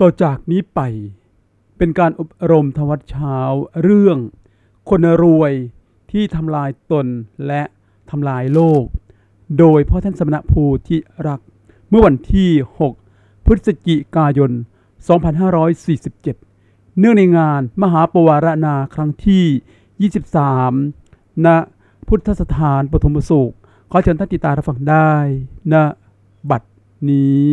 ต่อจากนี้ไป เป็นการอบรมธรรมวัดเช้าเรื่อง คนรวยที่ทำลายตนและทำลายโลก โดยพ่อท่านสมณภูทิรัก เมื่อวันที่ 6 พฤศจิกายน 2547 เนื่องในงานมหาปวารณาครั้งที่ 23 ณ พุทธสถานปฐมสุข ขอเชิญท่านติตารับฟังได้ณบัดนี้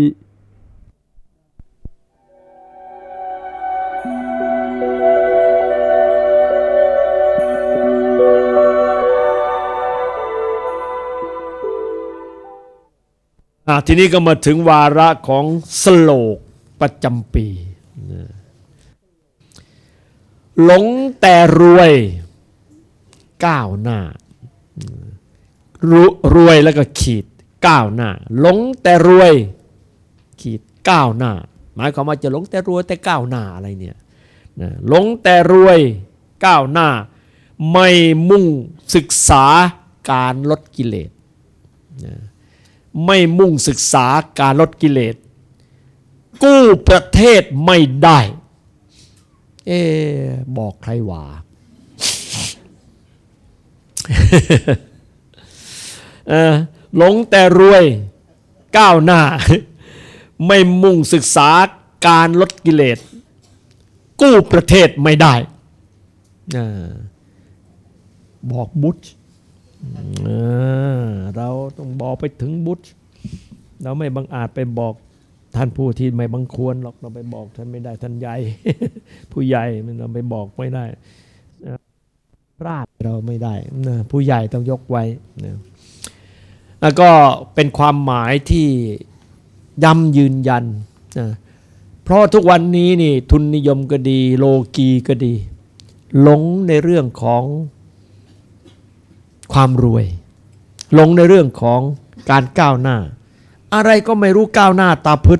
ทีนี้ก็มาถึงวาระของสโลกประจำปี หลงแต่รวยก้าวหน้ารู้รวยแล้วก็ขีดก้าวหน้า หลงแต่รวยขีดก้าวหน้า หมายความว่าจะหลงแต่รวยแต่ก้าวหน้าอะไรเนี่ยนะหลงแต่รวยก้าวหน้า ไม่มุ่งศึกษาการลดกิเลส ไม่มุ่งศึกษาการลดกิเลส กู้ประเทศไม่ได้ เอบอกใครว่าหลงแต่รวยก้าวหน้า ไม่มุ่งศึกษาการลดกิเลส กู้ประเทศไม่ได้อบอกบุตร เราต้องบอกไปถึงบุตรเราไม่บังอาจไปบอกท่านผู้ที่ไม่บังควรหรอกเราไปบอกท่านไม่ได้ท่านใหญ่ ผู้ใหญ่มันเราไปบอกไม่ได้พลาดเราไม่ได้นะผู้ใหญ่ต้องยกไว้นะแล้วก็เป็นความหมายที่ย้ำยืนยันนะเพราะทุกวันนี้นี่ทุนนิยมก็ดี โลกีก็ดี หลงในเรื่องของ ความรวยลงในเรื่องของการก้าวหน้า อะไรก็ไม่รู้ก้าวหน้าตะพึด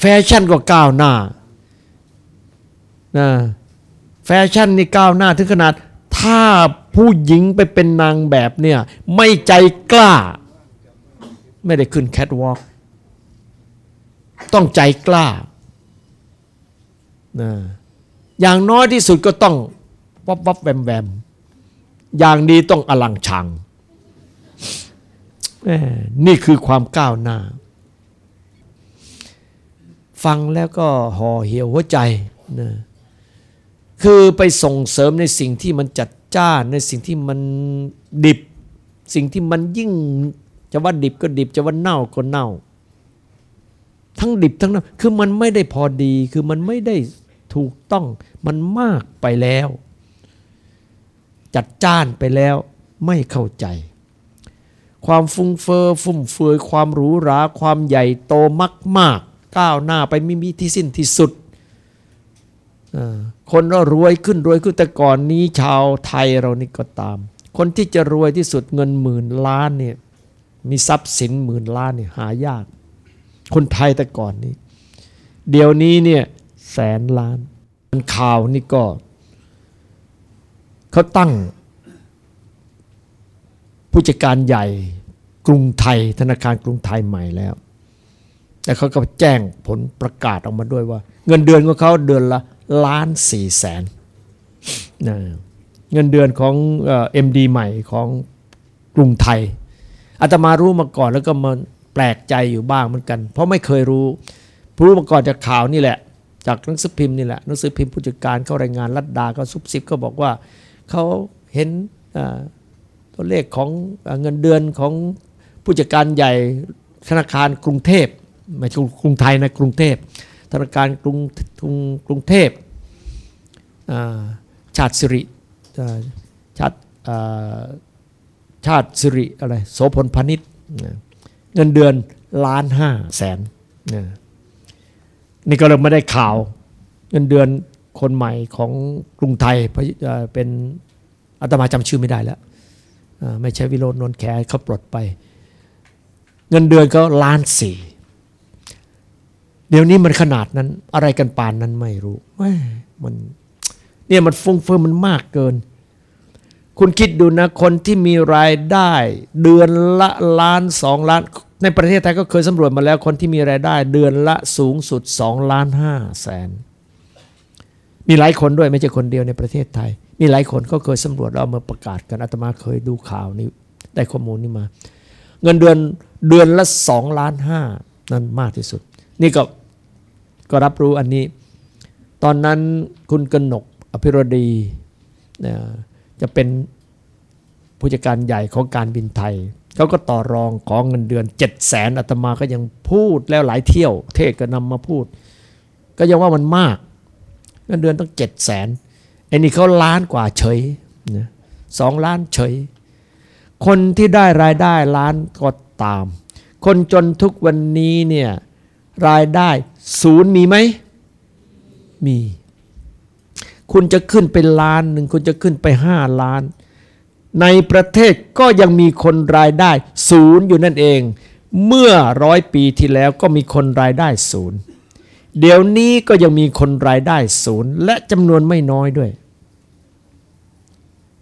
แฟชั่นก็ก้าวหน้านะแฟชั่นนี่ก้าวหน้าถึงขนาด ถ้าผู้หญิงไปเป็นนางแบบเนี่ย ไม่ใจกล้า ไม่ได้ขึ้นแคทวอล์กต้องใจกล้านะอย่างน้อยที่สุดก็ต้องวับวับแวมแวม อย่างดีต้องอลังชัง นี่คือความก้าวหน้า ฟังแล้วก็ห่อเหี่ยวหัวใจนะคือไปส่งเสริมในสิ่งที่มันจัดจ้านในสิ่งที่มันดิบ สิ่งที่มันยิ่งจะว่าดิบก็ดิบจะว่าเน่าก็เน่า ทั้งดิบทั้งเน่าคือมันไม่ได้พอดี คือมันไม่ได้ถูกต้องมันมากไปแล้ว จัดจ้านไปแล้วไม่เข้าใจ ความฟุ้งเฟอ้อฟุ่มเฟือยความหรูหราความใหญ่โตมากมากๆก้าวหน้าไปไม่มีที่สิ้นที่สุด คนเรารวยขึ้นรวยขึ้นแต่ก่อนนี้ชาวไทยเรานี่ก็ตาม คนที่จะรวยที่สุดเงินหมื่นล้านเนี่ยมีทรัพย์สินหมื่นล้านเนี่ยหายาก คนไทยแต่ก่อนนี้ เดี๋ยวนี้เนี่ยแสนล้านข่าวนี่ก็ เขาตั้ง ผู้จัดการใหญ่กรุงไทย ธนาคารกรุงไทยใหม่แล้ว แต่เขาก็แจ้งผลประกาศออกมาด้วยว่า เงินเดือนของเขาเดือนละล้านสี่แสนเงินเดือนของเอ็มดีใหม่ของกรุงไทยอาตมารู้มาก่อนแล้วก็มาแปลกใจอยู่บ้างเหมือนกัน เพราะไม่เคยรู้รู้มาก่อนจากข่าวนี่แหละ จากหนังสือพิมพ์นี่แหละหนังสือพิมพ์ผู้จัดการเขารายงานรัดดาก็ซุบซิบก็บอกว่า เขาเห็นตัวเลขของเงินเดือนของผู้จัดการใหญ่ธนาคารกรุงเทพไม่ใช่กรุงไทยนะกรุงเทพธนาคารกรุงกรุงกรุงเทพชาติสิริชาติชาติสิริอะไรโสพลพาณิชเงินเดือนล้านห้าแสนนี่ก็เลยไม่ได้ข่าว เงินเดือน คนใหม่ของกรุงไทยเป็นอาตมาจำชื่อไม่ได้แล้ว ไม่ใช่วิโรจน์นนแขเขาปลดไป เงินเดือนก็ล้านสี่เดี๋ยวนี้มันขนาดนั้นอะไรกันปานนั้นไม่รู้มันเนี่ยมันฟุ้งเฟ้อมันมากเกิน คุณคิดดูนะ คนที่มีรายได้เดือนละล้านสองล้าน ในประเทศไทยก็เคยสำรวจมาแล้ว คนที่มีรายได้เดือนละสูงสุด2ล้านห้าแสน มีหลายคนด้วยไม่ใช่คนเดียวในประเทศไทย มีหลายคนก็เคยสำรวจแล้วเอามาประกาศกันอาตมาเคยดูข่าวนี้ได้ข้อมูลนี้มา เงินเดือนเดือนละ2ล้านห้านั่นมากที่สุด นี่ก็ก็รับรู้อันนี้ ตอนนั้นคุณกนกอภิรดีนะจะเป็นผู้จัดการใหญ่ของการบินไทยเขาก็ต่อรองของเงินเดือน7 0 0แสนอาตมาก็ยังพูดแล้วหลายเที่ยว เทศก็นำมาพูด ก็ยังว่ามันมาก เงินเดือนต้อง7 0 0แสนไอ้นี่เขาล้านกว่าเฉยสองล้านเฉย คนที่ได้รายได้ล้านก็ตาม คนจนทุกวันนี้เนี่ยรายได้ศูนย์มีไหมมี คุณจะขึ้นไปล้านหนึ่งคุณจะขึ้นไปห้าล้าน ในประเทศก็ยังมีคนรายได้ศูนย์อยู่นั่นเอง เมื่อร้อยปีที่แล้วก็มีคนรายได้ศูนย์ เดี๋ยวนี้ก็ยังมีคนรายได้ศูนย์ และจำนวนไม่น้อยด้วย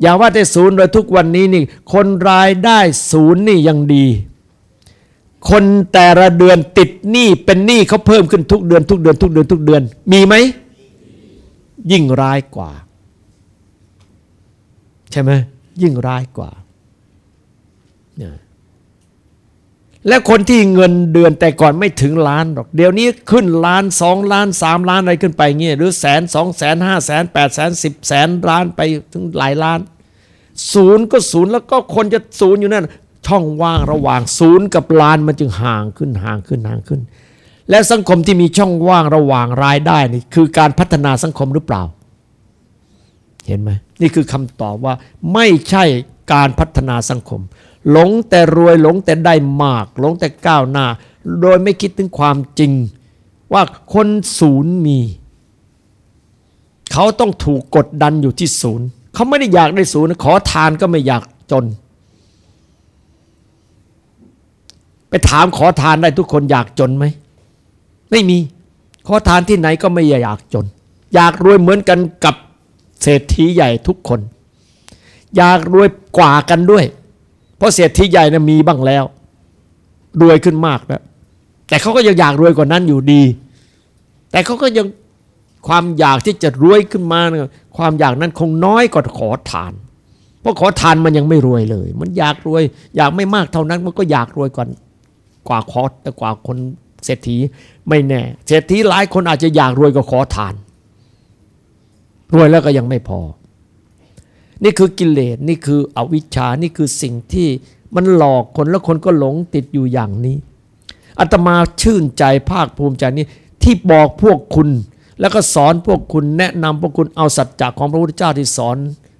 อย่าว่าแต่ศูนย์เลยทุกวันนี้นี่ คนรายได้ศูนย์นี่ยังดี คนแต่ละเดือนติดหนี้เป็นหนี้เขาเพิ่มขึ้นทุกเดือน ทุกเดือน ทุกเดือนทุกเดือน มีไหม ยิ่งร้ายกว่า ใช่ไหมยิ่งร้ายกว่าเนี่ย และคนที่เงินเดือนแต่ก่อนไม่ถึงล้านหรอก เดี๋ยวนี้ขึ้นล้านสองล้านสามล้านอะไรขึ้นไปเงี้ยหรือแสนสองแสนห้าแสนแปดแสนสิบแสนล้านไปถึงหลายล้าน ศูนย์ก็ศูนย์แล้วก็คนจะศูนย์อยู่นั่นช่องว่างระหว่างศูนย์กับล้านมันจึงห่างขึ้นห่างขึ้นห่างขึ้น และสังคมที่มีช่องว่างระหว่างรายได้นี่คือการพัฒนาสังคมหรือเปล่า เห็นไหมนี่คือคำตอบว่าไม่ใช่การพัฒนาสังคม หลงแต่รวยหลงแต่ได้มาก หลงแต่ก้าวหน้า โดยไม่คิดถึงความจริง ว่าคนศูนย์มี เขาต้องถูกกดดันอยู่ที่ศูนย์ เขาไม่ได้อยากได้ศูนย์ขอทานก็ไม่อยากจน ไปถามขอทานได้ทุกคนอยากจนไหม ไม่มี ขอทานที่ไหนก็ไม่อยากจน อยากรวยเหมือนกันกับเศรษฐีใหญ่ทุกคน อยากรวยกว่ากันด้วย เพราะเศรษฐีใหญ่นะมีบ้างแล้ว รวยขึ้นมากแล้วแต่เขาก็ยังอยากรวยกว่านั้นอยู่ดี แต่เขาก็ยังความอยากที่จะรวยขึ้นมานะความอยากนั้นคงน้อยกว่าขอทาน เพราะขอทานมันยังไม่รวยเลย มันอยากรวย อยากไม่มากเท่านั้น มันก็อยากรวยกว่ากว่าขอกว่าคนเศรษฐีไม่แน่ เศรษฐีหลายคนอาจจะอยากรวยกว่าขอทาน รวยแล้วก็ยังไม่พอ นี่คือกิเลสนี่คืออวิชชานี่คือสิ่งที่มันหลอกคนแล้วคนก็หลงติดอยู่อย่างนี้อาตมาชื่นใจภาคภูมิใจนี้ที่บอกพวกคุณ แล้วก็สอนพวกคุณแนะนำพวกคุณเอาสัจจะของพระพุทธเจ้าที่สอน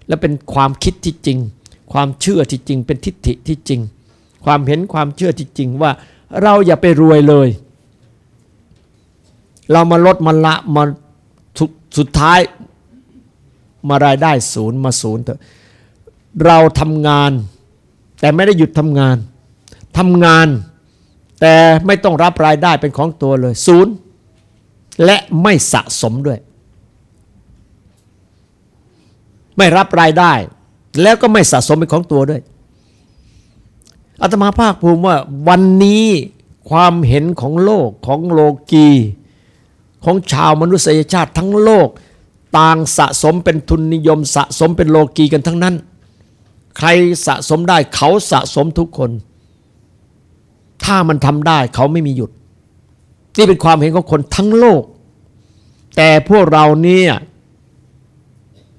และเป็นความคิดที่จริง ความเชื่อที่จริง เป็นทิฏฐิที่จริง ความเห็นความเชื่อที่จริงว่า เราอย่าไปรวยเลย เรามาลดมาละมาสสุดท้าย มารายได้ศูนย์มาศูนย์เถอะเราทำงาน แต่ไม่ได้หยุดทำงานทำงานแต่ไม่ต้องรับรายได้เป็นของตัวเลยศูนย์และไม่สะสมด้วย ไม่รับรายได้ แล้วก็ไม่สะสมเป็นของตัวด้วยอาตมาภาคภูมิว่าวันนี้ความเห็นของโลกของโลกี ของชาวมนุษยชาติทั้งโลก ต่างสะสมเป็นทุนนิยมสะสมเป็นโลกีกันทั้งนั้น ใครสะสมได้เขาสะสมทุกคน ถ้ามันทำได้เขาไม่มีหยุด นี่เป็นความเห็นของคนทั้งโลก แต่พวกเราเนี่ย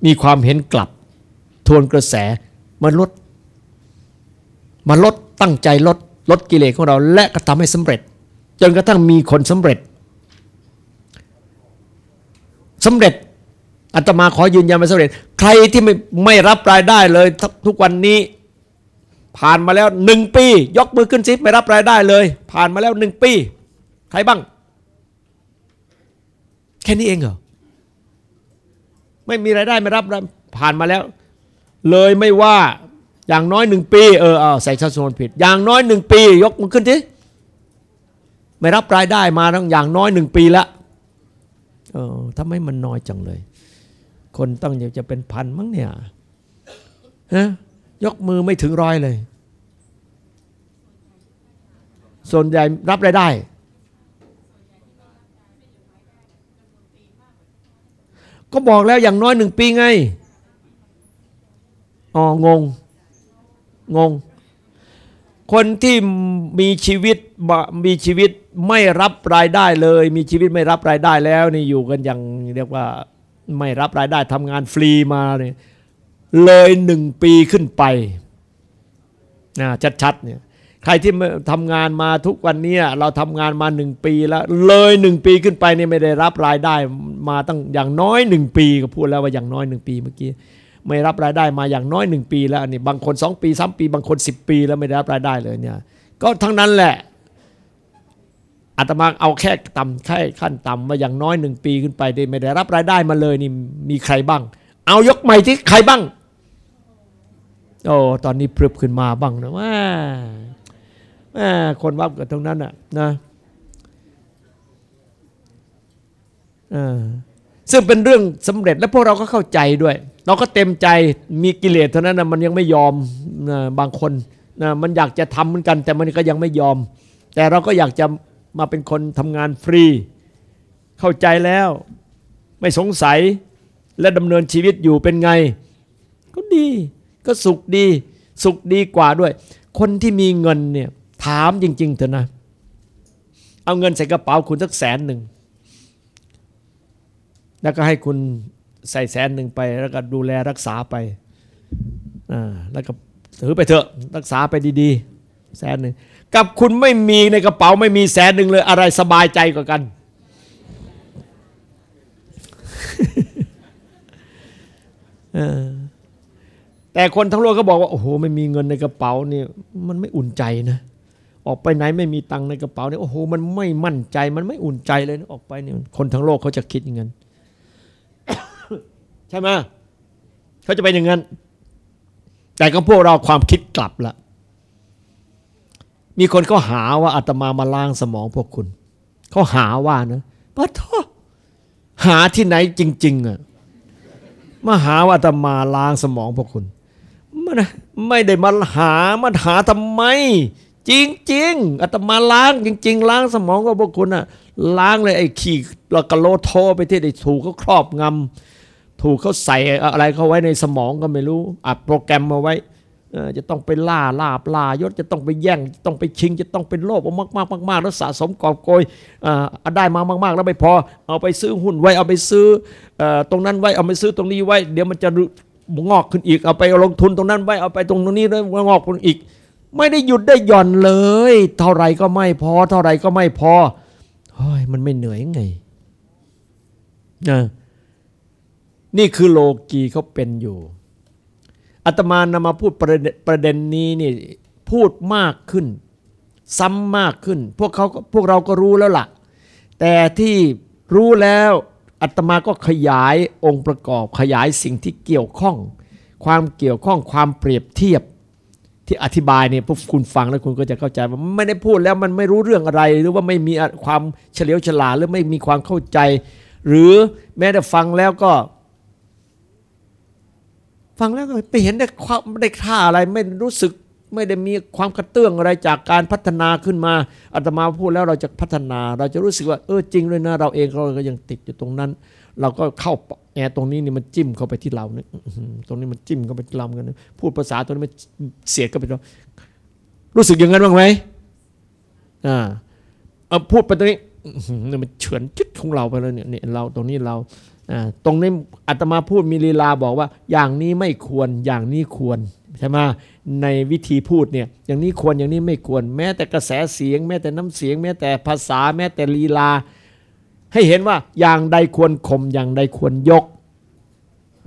มีความเห็นกลับ ทวนกระแสมาลดมาลดตั้งใจลดลดกิเลสของเรา และก็ทำให้สำเร็จ จนกระทั่งมีคนสำเร็จสำเร็จ อาตมาขอยืนยันมาสำเร็จ ใครที่ไม่ไม่รับรายได้เลยทุกวันนี้ ผ่านมาแล้วหนึ่งปี ยกมือขึ้นสิไม่รับรายได้เลย ผ่านมาแล้วหนึ่งปี ใครบ้าง แค่นี้เองเหรอไม่มีรายได้ไม่รับผ่านมาแล้ว เลยไม่ว่าอย่างน้อยหนึ่งปีเออเอาใส่ชัดส่วนผิด อย่างน้อยหนึ่งปี ยกมือขึ้นสิไม่รับรายได้มาตั้งอย่างน้อยหนึ่งปีละเออทำไมมันน้อยจังเลย คนต้องอยากจะเป็นพันมั้งเนี่ยฮะยกมือไม่ถึงร้อยเลย ส่วนใหญ่รับรายได้ ก็บอกแล้วอย่างน้อยหนึ่งปีไงอ๋องง งง คนที่มีชีวิตบมีชีวิตไม่รับรายได้เลย มีชีวิตไม่รับรายได้แล้วนี่อยู่กันอย่างเรียกว่า ไม่รับรายได้ทำงานฟรีมาเนี่ยเลยหนึ่งปีขึ้นไปนะชัดๆเนี่ยใครที่ทำงานมาทุกวันนี้เราทำงานมาหนึ่งปีแล้ว เลยหนึ่งปีขึ้นไปเนี่ยไม่ได้รับรายได้มาตั้งอย่างน้อยหนึ่งปีก็พูดแล้วว่าอย่างน้อยหนึ่งปีเมื่อกี้ไม่รับรายได้มาอย่างน้อยหนึ่งปีแล้วนี่บางคนสองปีสามปี บางคนสิบปีแล้วไม่ได้รับรายได้เลยเนี่ยก็ทั้งนั้นแหละ อาตมาเอาแค่ต่ำแค่ขั้นต่ำมาอย่างน้อยหนึ่งปีขึ้นไปได้ไม่ได้รับรายได้มาเลยนี่มีใครบ้าง เอายกใหม่ที่ใครบ้าง โอ้ตอนนี้พรึบขึ้นมาบ้างนะว่าคนวับกับตรงนั้นน่ะนะซึ่งเป็นเรื่องสำเร็จและพวกเราก็เข้าใจด้วย เราก็เต็มใจมีกิเลสเท่านั้นนะมันยังไม่ยอมนะบางคนนะมันอยากจะทำเหมือนกัน แต่มันก็ยังไม่ยอม แต่เราก็อยากจะ มาเป็นคนทำงานฟรี เข้าใจแล้ว ไม่สงสัยและดำเนินชีวิตอยู่เป็นไง ก็ดี ก็สุขดี สุขดีกว่าด้วย คนที่มีเงินเนี่ยถามจริง ๆ เถอะนะ เอาเงินใส่กระเป๋าคุณสักแสนหนึ่ง แล้วก็ให้คุณใส่แสนหนึ่งไปแล้วก็ดูแลรักษาไปอ่าแล้วก็ถือไปเถอะรักษาไปดีๆ แสนหนึ่ง กับคุณไม่มีในกระเป๋าไม่มีแสนหนึ่งเลย อะไรสบายใจกว่ากัน แต่คนทั้งโลกก็บอกว่าโอ้โหไม่มีเงินในกระเป๋านี่มันไม่อุ่นใจนะออกไปไหนไม่มีตังค์ในกระเป๋าเนี่ยโอ้โหมันไม่มั่นใจ มันไม่อุ่นใจเลยนะออกไปเนี่ยคนทั้งโลกเขาจะคิดอย่างนั้นใช่ไหมเขาจะเป็นอย่างนั้นแต่ก็พวกเราความคิดกลับละ มีคนเขาหาว่าอาตมามาล้างสมองพวกคุณเขาหาว่านะปะท้อหาที่ไหนจริง ๆอะมาหาว่าอาตมาล้างสมองพวกคุณมันไม่ได้มาหามาหาทำไม จริงจริงอาตมาล้างจริง ๆ ล้างสมองของพวกคุณอะล้างเลยไอ้ขี่เรากะโลโทไปที่ได้ถูกเขาครอบงำถูกเขาใส่อะไรเขาไว้ในสมองก็ไม่รู้อัดโปรแกรมมาไว้ จะต้องไปล่าลาบลายศจะต้องไปแย่งจะต้องไปชิง จะต้องเป็นโลภมากมากมากมากแล้วสะสมกอบโกยได้มามาก ๆ แล้วไม่พอเอาไปซื้อหุ้นไว้เอาไปซื้อตรงนั้นไว้เอาไปซื้อตรงนี้ไว้ เดี๋ยวมันจะงอกขึ้นอีกเอาไปลงทุนตรงนั้นไว้เอาไปตรงนี้แล้วงอกขึ้นอีก ไม่ได้หยุดได้หย่อนเลย เท่าไรก็ไม่พอ เท่าไรก็ไม่พอเฮ้ยมันไม่เหนื่อยไงนะนี่คือโลกีเขาเป็นอยู่ อาตมานำมาพูดประเด็นประเด็นนี้นี่พูดมากขึ้น ซ้ำมากขึ้น พวกเขาพวกเราก็รู้แล้วละ่ะ แต่ที่รู้แล้วอาตมาก็ขยายองค์ประกอบขยายสิ่งที่เกี่ยวข้อง ความเกี่ยวข้องความเปรียบเทียบ ที่อธิบายเนี่ยพวกคุณฟังแล้วคุณก็จะเข้าใจว่าไม่ได้พูดแล้วมันไม่รู้เรื่องอะไร หรือว่าไม่มีความเฉลียวฉลาดหรือไม่มีความเข้าใจ หรือแม้แต่ฟังแล้วก็ ฟังแล้วก็ไปเห็นได้ความได้ค่าอะไรไม่รู้สึกไม่ได้มีความกระเตื้องอะไรจากการพัฒนาขึ้นมาอาตมาพูดแล้วเราจะพัฒนา เราจะรู้สึกว่าเออจริงเลยนะ เราเองเราก็ยังติดอยู่ตรงนั้น เราก็เข้าแอร์ตรงนี้นี่มันจิ้มเข้าไปที่เราเนี่ยตรงนี้มันจิ้มเข้าไปที่เรากันพูดภาษาตรงนี้มันเสียดเข้าไปเรารู้สึกอย่างนั้นบ้างไหมอ่าพูดไปตรงนี้เนี่ยมันเฉือนจุดของเราไปแล้วเนี่ยเนี่ยเราตรงนี้เรา ตรงนี้อาตมาพูดมีลีลาบอกว่า อย่างนี้ไม่ควรอย่างนี้ควรใช่ไหมในวิธีพูดเนี่ยอย่างนี้ควรอย่างนี้ไม่ควร แม้แต่กระแสเสียง แม้แต่น้ำเสียง แม้แต่ภาษาแม้แต่ลีลา ให้เห็นว่าอย่างใดควรข่มอย่างใดควรยก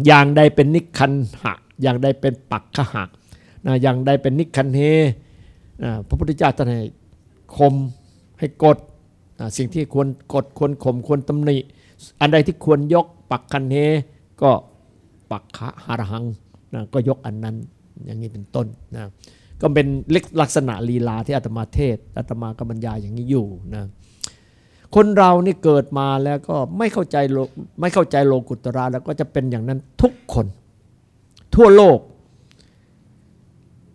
อย่างใดเป็นนิคันหะ อย่างใดเป็นปักขหะนะอย่างใดเป็นนิคันเฮนะพระพุทธเจ้าท่านให้ข่มให้กดนะสิ่งที่ควรกดควรข่มควรตำหนิ อันใดที่ควรยกปักคันเฮก็ปักขะหารหังนะก็ยกอันนั้นอย่างนี้เป็นต้นนะก็เป็นลักษณะลีลาที่อาตมาเทศอาตมากบรรยายอย่างนี้อยู่นะคนเรานี่เกิดมาแล้วก็ไม่เข้าใจโลไม่เข้าใจโลกุตระแล้วก็จะเป็นอย่างนั้นทุกคน ทั่วโลก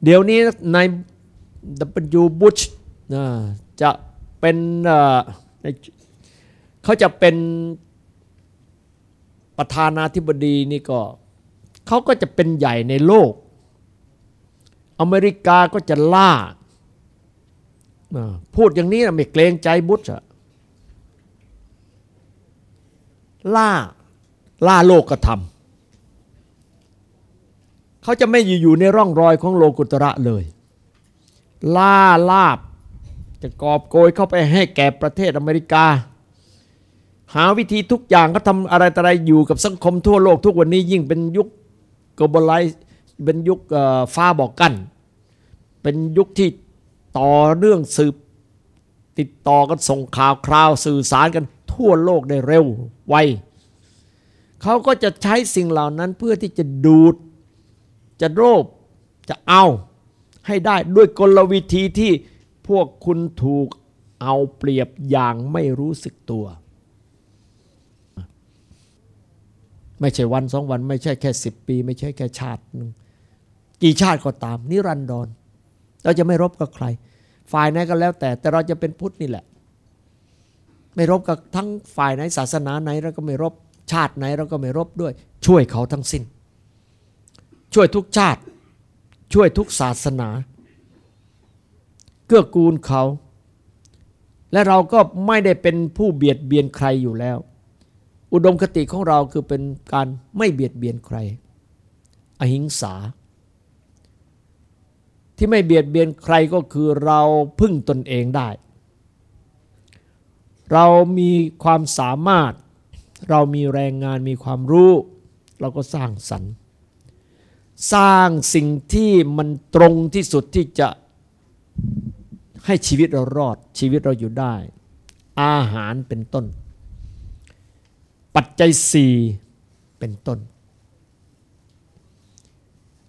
เดี๋ยวนี้ใน W. Bush นะจะเป็นเขาจะเป็น ประธานาธิบดีนี่ก็เขาก็จะเป็นใหญ่ในโลก อเมริกาก็จะล่า พูดอย่างนี้นะไม่เกรงใจบุชอะล่าล่าโลกธรรมเขาจะไม่อยู่ในร่องรอยของโลกุตระเลย ล่าลาบจะกอบโกยเข้าไปให้แก่ประเทศอเมริกา หาวิธีทุกอย่างเขาทำอะไรต่อะไรอยู่กับสังคมทั่วโลกทุกวันนี้ยิ่งเป็นยุค globalize เป็นยุคฟ้าบอกกัน เป็นยุคที่ต่อเรื่องสืบ ติดต่อกันส่งข่าวคราวสื่อสารกันทั่วโลกได้เร็วไวเขาก็จะใช้สิ่งเหล่านั้นเพื่อที่จะดูด จะโลภจะเอาให้ได้ด้วยกลวิธีที่พวกคุณถูกเอาเปรียบอย่างไม่รู้สึกตัว ไม่ใช่วันสองวัน ไม่ใช่แค่สิบปี ไม่ใช่แค่ชาติหนึ่งกี่ชาติก็ตาม นิรันดรเราจะไม่รบกับใคร ฝ่ายไหนก็แล้วแต่ แต่เราจะเป็นพุทธนี่แหละ ไม่รบกับทั้งฝ่ายไหนศาสนาไหนเราก็ไม่รบชาติไหนเราก็ไม่รบด้วย ช่วยเขาทั้งสิ้น ช่วยทุกชาติ ช่วยทุกศาสนา เกื้อกูลเขา และเราก็ไม่ได้เป็นผู้เบียดเบียนใครอยู่แล้ว อุดมคติของเราคือเป็นการไม่เบียดเบียนใคร อหิงสา ที่ไม่เบียดเบียนใครก็คือเราพึ่งตนเองได้ เรามีความสามารถ เรามีแรงงานมีความรู้ เราก็สร้างสรรค์ สร้างสิ่งที่มันตรงที่สุดที่จะให้ชีวิตเรารอดชีวิตเราอยู่ได้ อาหารเป็นต้น ปัจจัยสี่เป็นต้น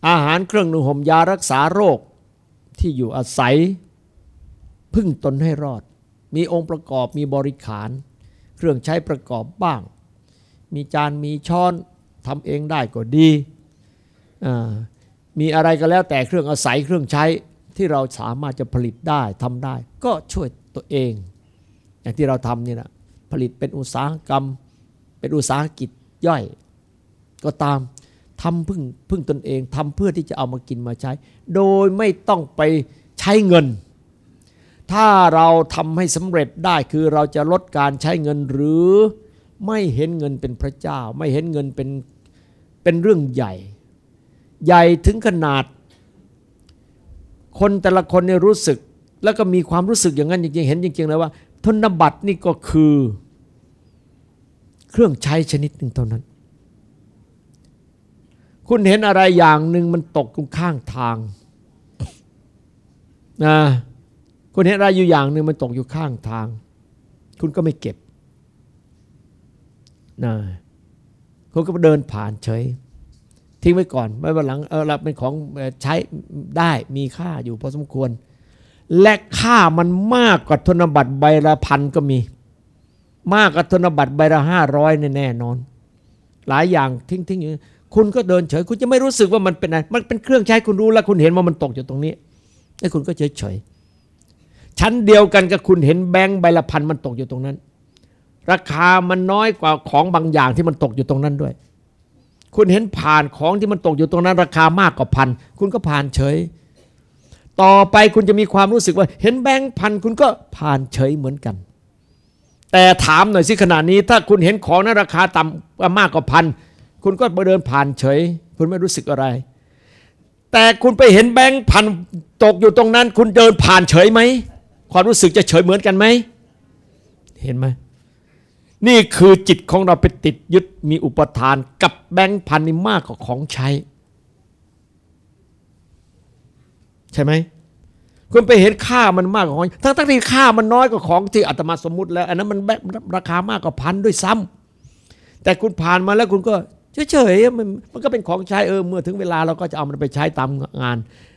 อาหารเครื่องนุ่งห่มยารักษาโรคที่อยู่อาศัย พึ่งตนให้รอด มีองค์ประกอบมีบริขาร เครื่องใช้ประกอบบ้าง มีจานมีช้อนทำเองได้ก็ดี มีอะไรก็แล้วแต่เครื่องอาศัยเครื่องใช้ที่เราสามารถจะผลิตได้ทำได้ ก็ช่วยตัวเอง อย่างที่เราทำนี่นะผลิตเป็นอุตสาหกรรม เป็นอุตสาหกิจย่อย ก็ตามทำพึ่งพึ่งตนเองทำเพื่อที่จะเอามากินมาใช้ โดยไม่ต้องไปใช้เงิน ถ้าเราทำให้สำเร็จได้คือเราจะลดการใช้เงินหรือไม่เห็นเงินเป็นพระเจ้า ไม่เห็นเงินเป็นเป็นเรื่องใหญ่ ใหญ่ถึงขนาด คนแต่ละคนเนี่ยรู้สึก แล้วก็มีความรู้สึกอย่างนั้นจริงๆเห็นจริงๆเลยว่าธนบัตรนี่ก็คือ เครื่องใช้ชนิดหนึ่งเท่านั้น คุณเห็นอะไรอย่างหนึ่งมันตกตรงข้างทางนะคุณเห็นอะไรอยู่อย่างหนึ่งมันตกอยู่ข้างทาง คุณก็ไม่เก็บนะคุณก็เดินผ่านเฉย ทิ้งไว้ก่อนไว้วันหลังเออเราเป็นของใช้ได้มีค่าอยู่พอสมควร และค่ามันมากกว่าธนบัตรใบละพันก็มี มากกว่าธนบัตรใบละห้าร้อยแน่นอน หลายอย่างทิ้งทิ้งอยู่คุณก็เดินเฉย คุณจะไม่รู้สึกว่ามันเป็นอะไรมันเป็นเครื่องใช้คุณรู้แล้วคุณเห็นว่ามันตกอยู่ตรงนี้แล้วคุณก็เฉยเฉยชั้นเดียวกันกับคุณเห็นแบงค์ใบละพันมันตกอยู่ตรงนั้น ราคามันน้อยกว่าของบางอย่างที่มันตกอยู่ตรงนั้นด้วย คุณเห็นผ่านของที่มันตกอยู่ตรงนั้น ราคามากกว่าพันคุณก็ผ่านเฉย ต่อไปคุณจะมีความรู้สึกว่า เห็นแบงค์พันคุณก็ผ่านเฉยเหมือนกัน แต่ถามหน่อยสิขณะนี้ ถ้าคุณเห็นของนั้นราคาต่ำมากกว่าพันคุณก็ไปเดินผ่านเฉย คุณไม่รู้สึกอะไร แต่คุณไปเห็นแบงค์พันตกอยู่ตรงนั้น คุณเดินผ่านเฉยไหมความรู้สึกจะเฉยเหมือนกันไหมเห็นไหมนี่คือจิตของเราไปติดยึดมีอุปทานกับแบงค์พันนี่มากกว่าของใช้ ใช่ไหม คุณไปเห็นค่ามันมากกว่าของทั้งทั้งที่ค่ามันน้อยกว่าของที่อาตมาสมมุติแล้ว อันนั้นมันราคามากกว่าพันด้วยซ้ำแต่คุณผ่านมาแล้วคุณก็เฉยๆมันมันก็เป็นของใช้เออเมื่อถึงเวลาเราก็จะเอามันไปใช้ตามงาน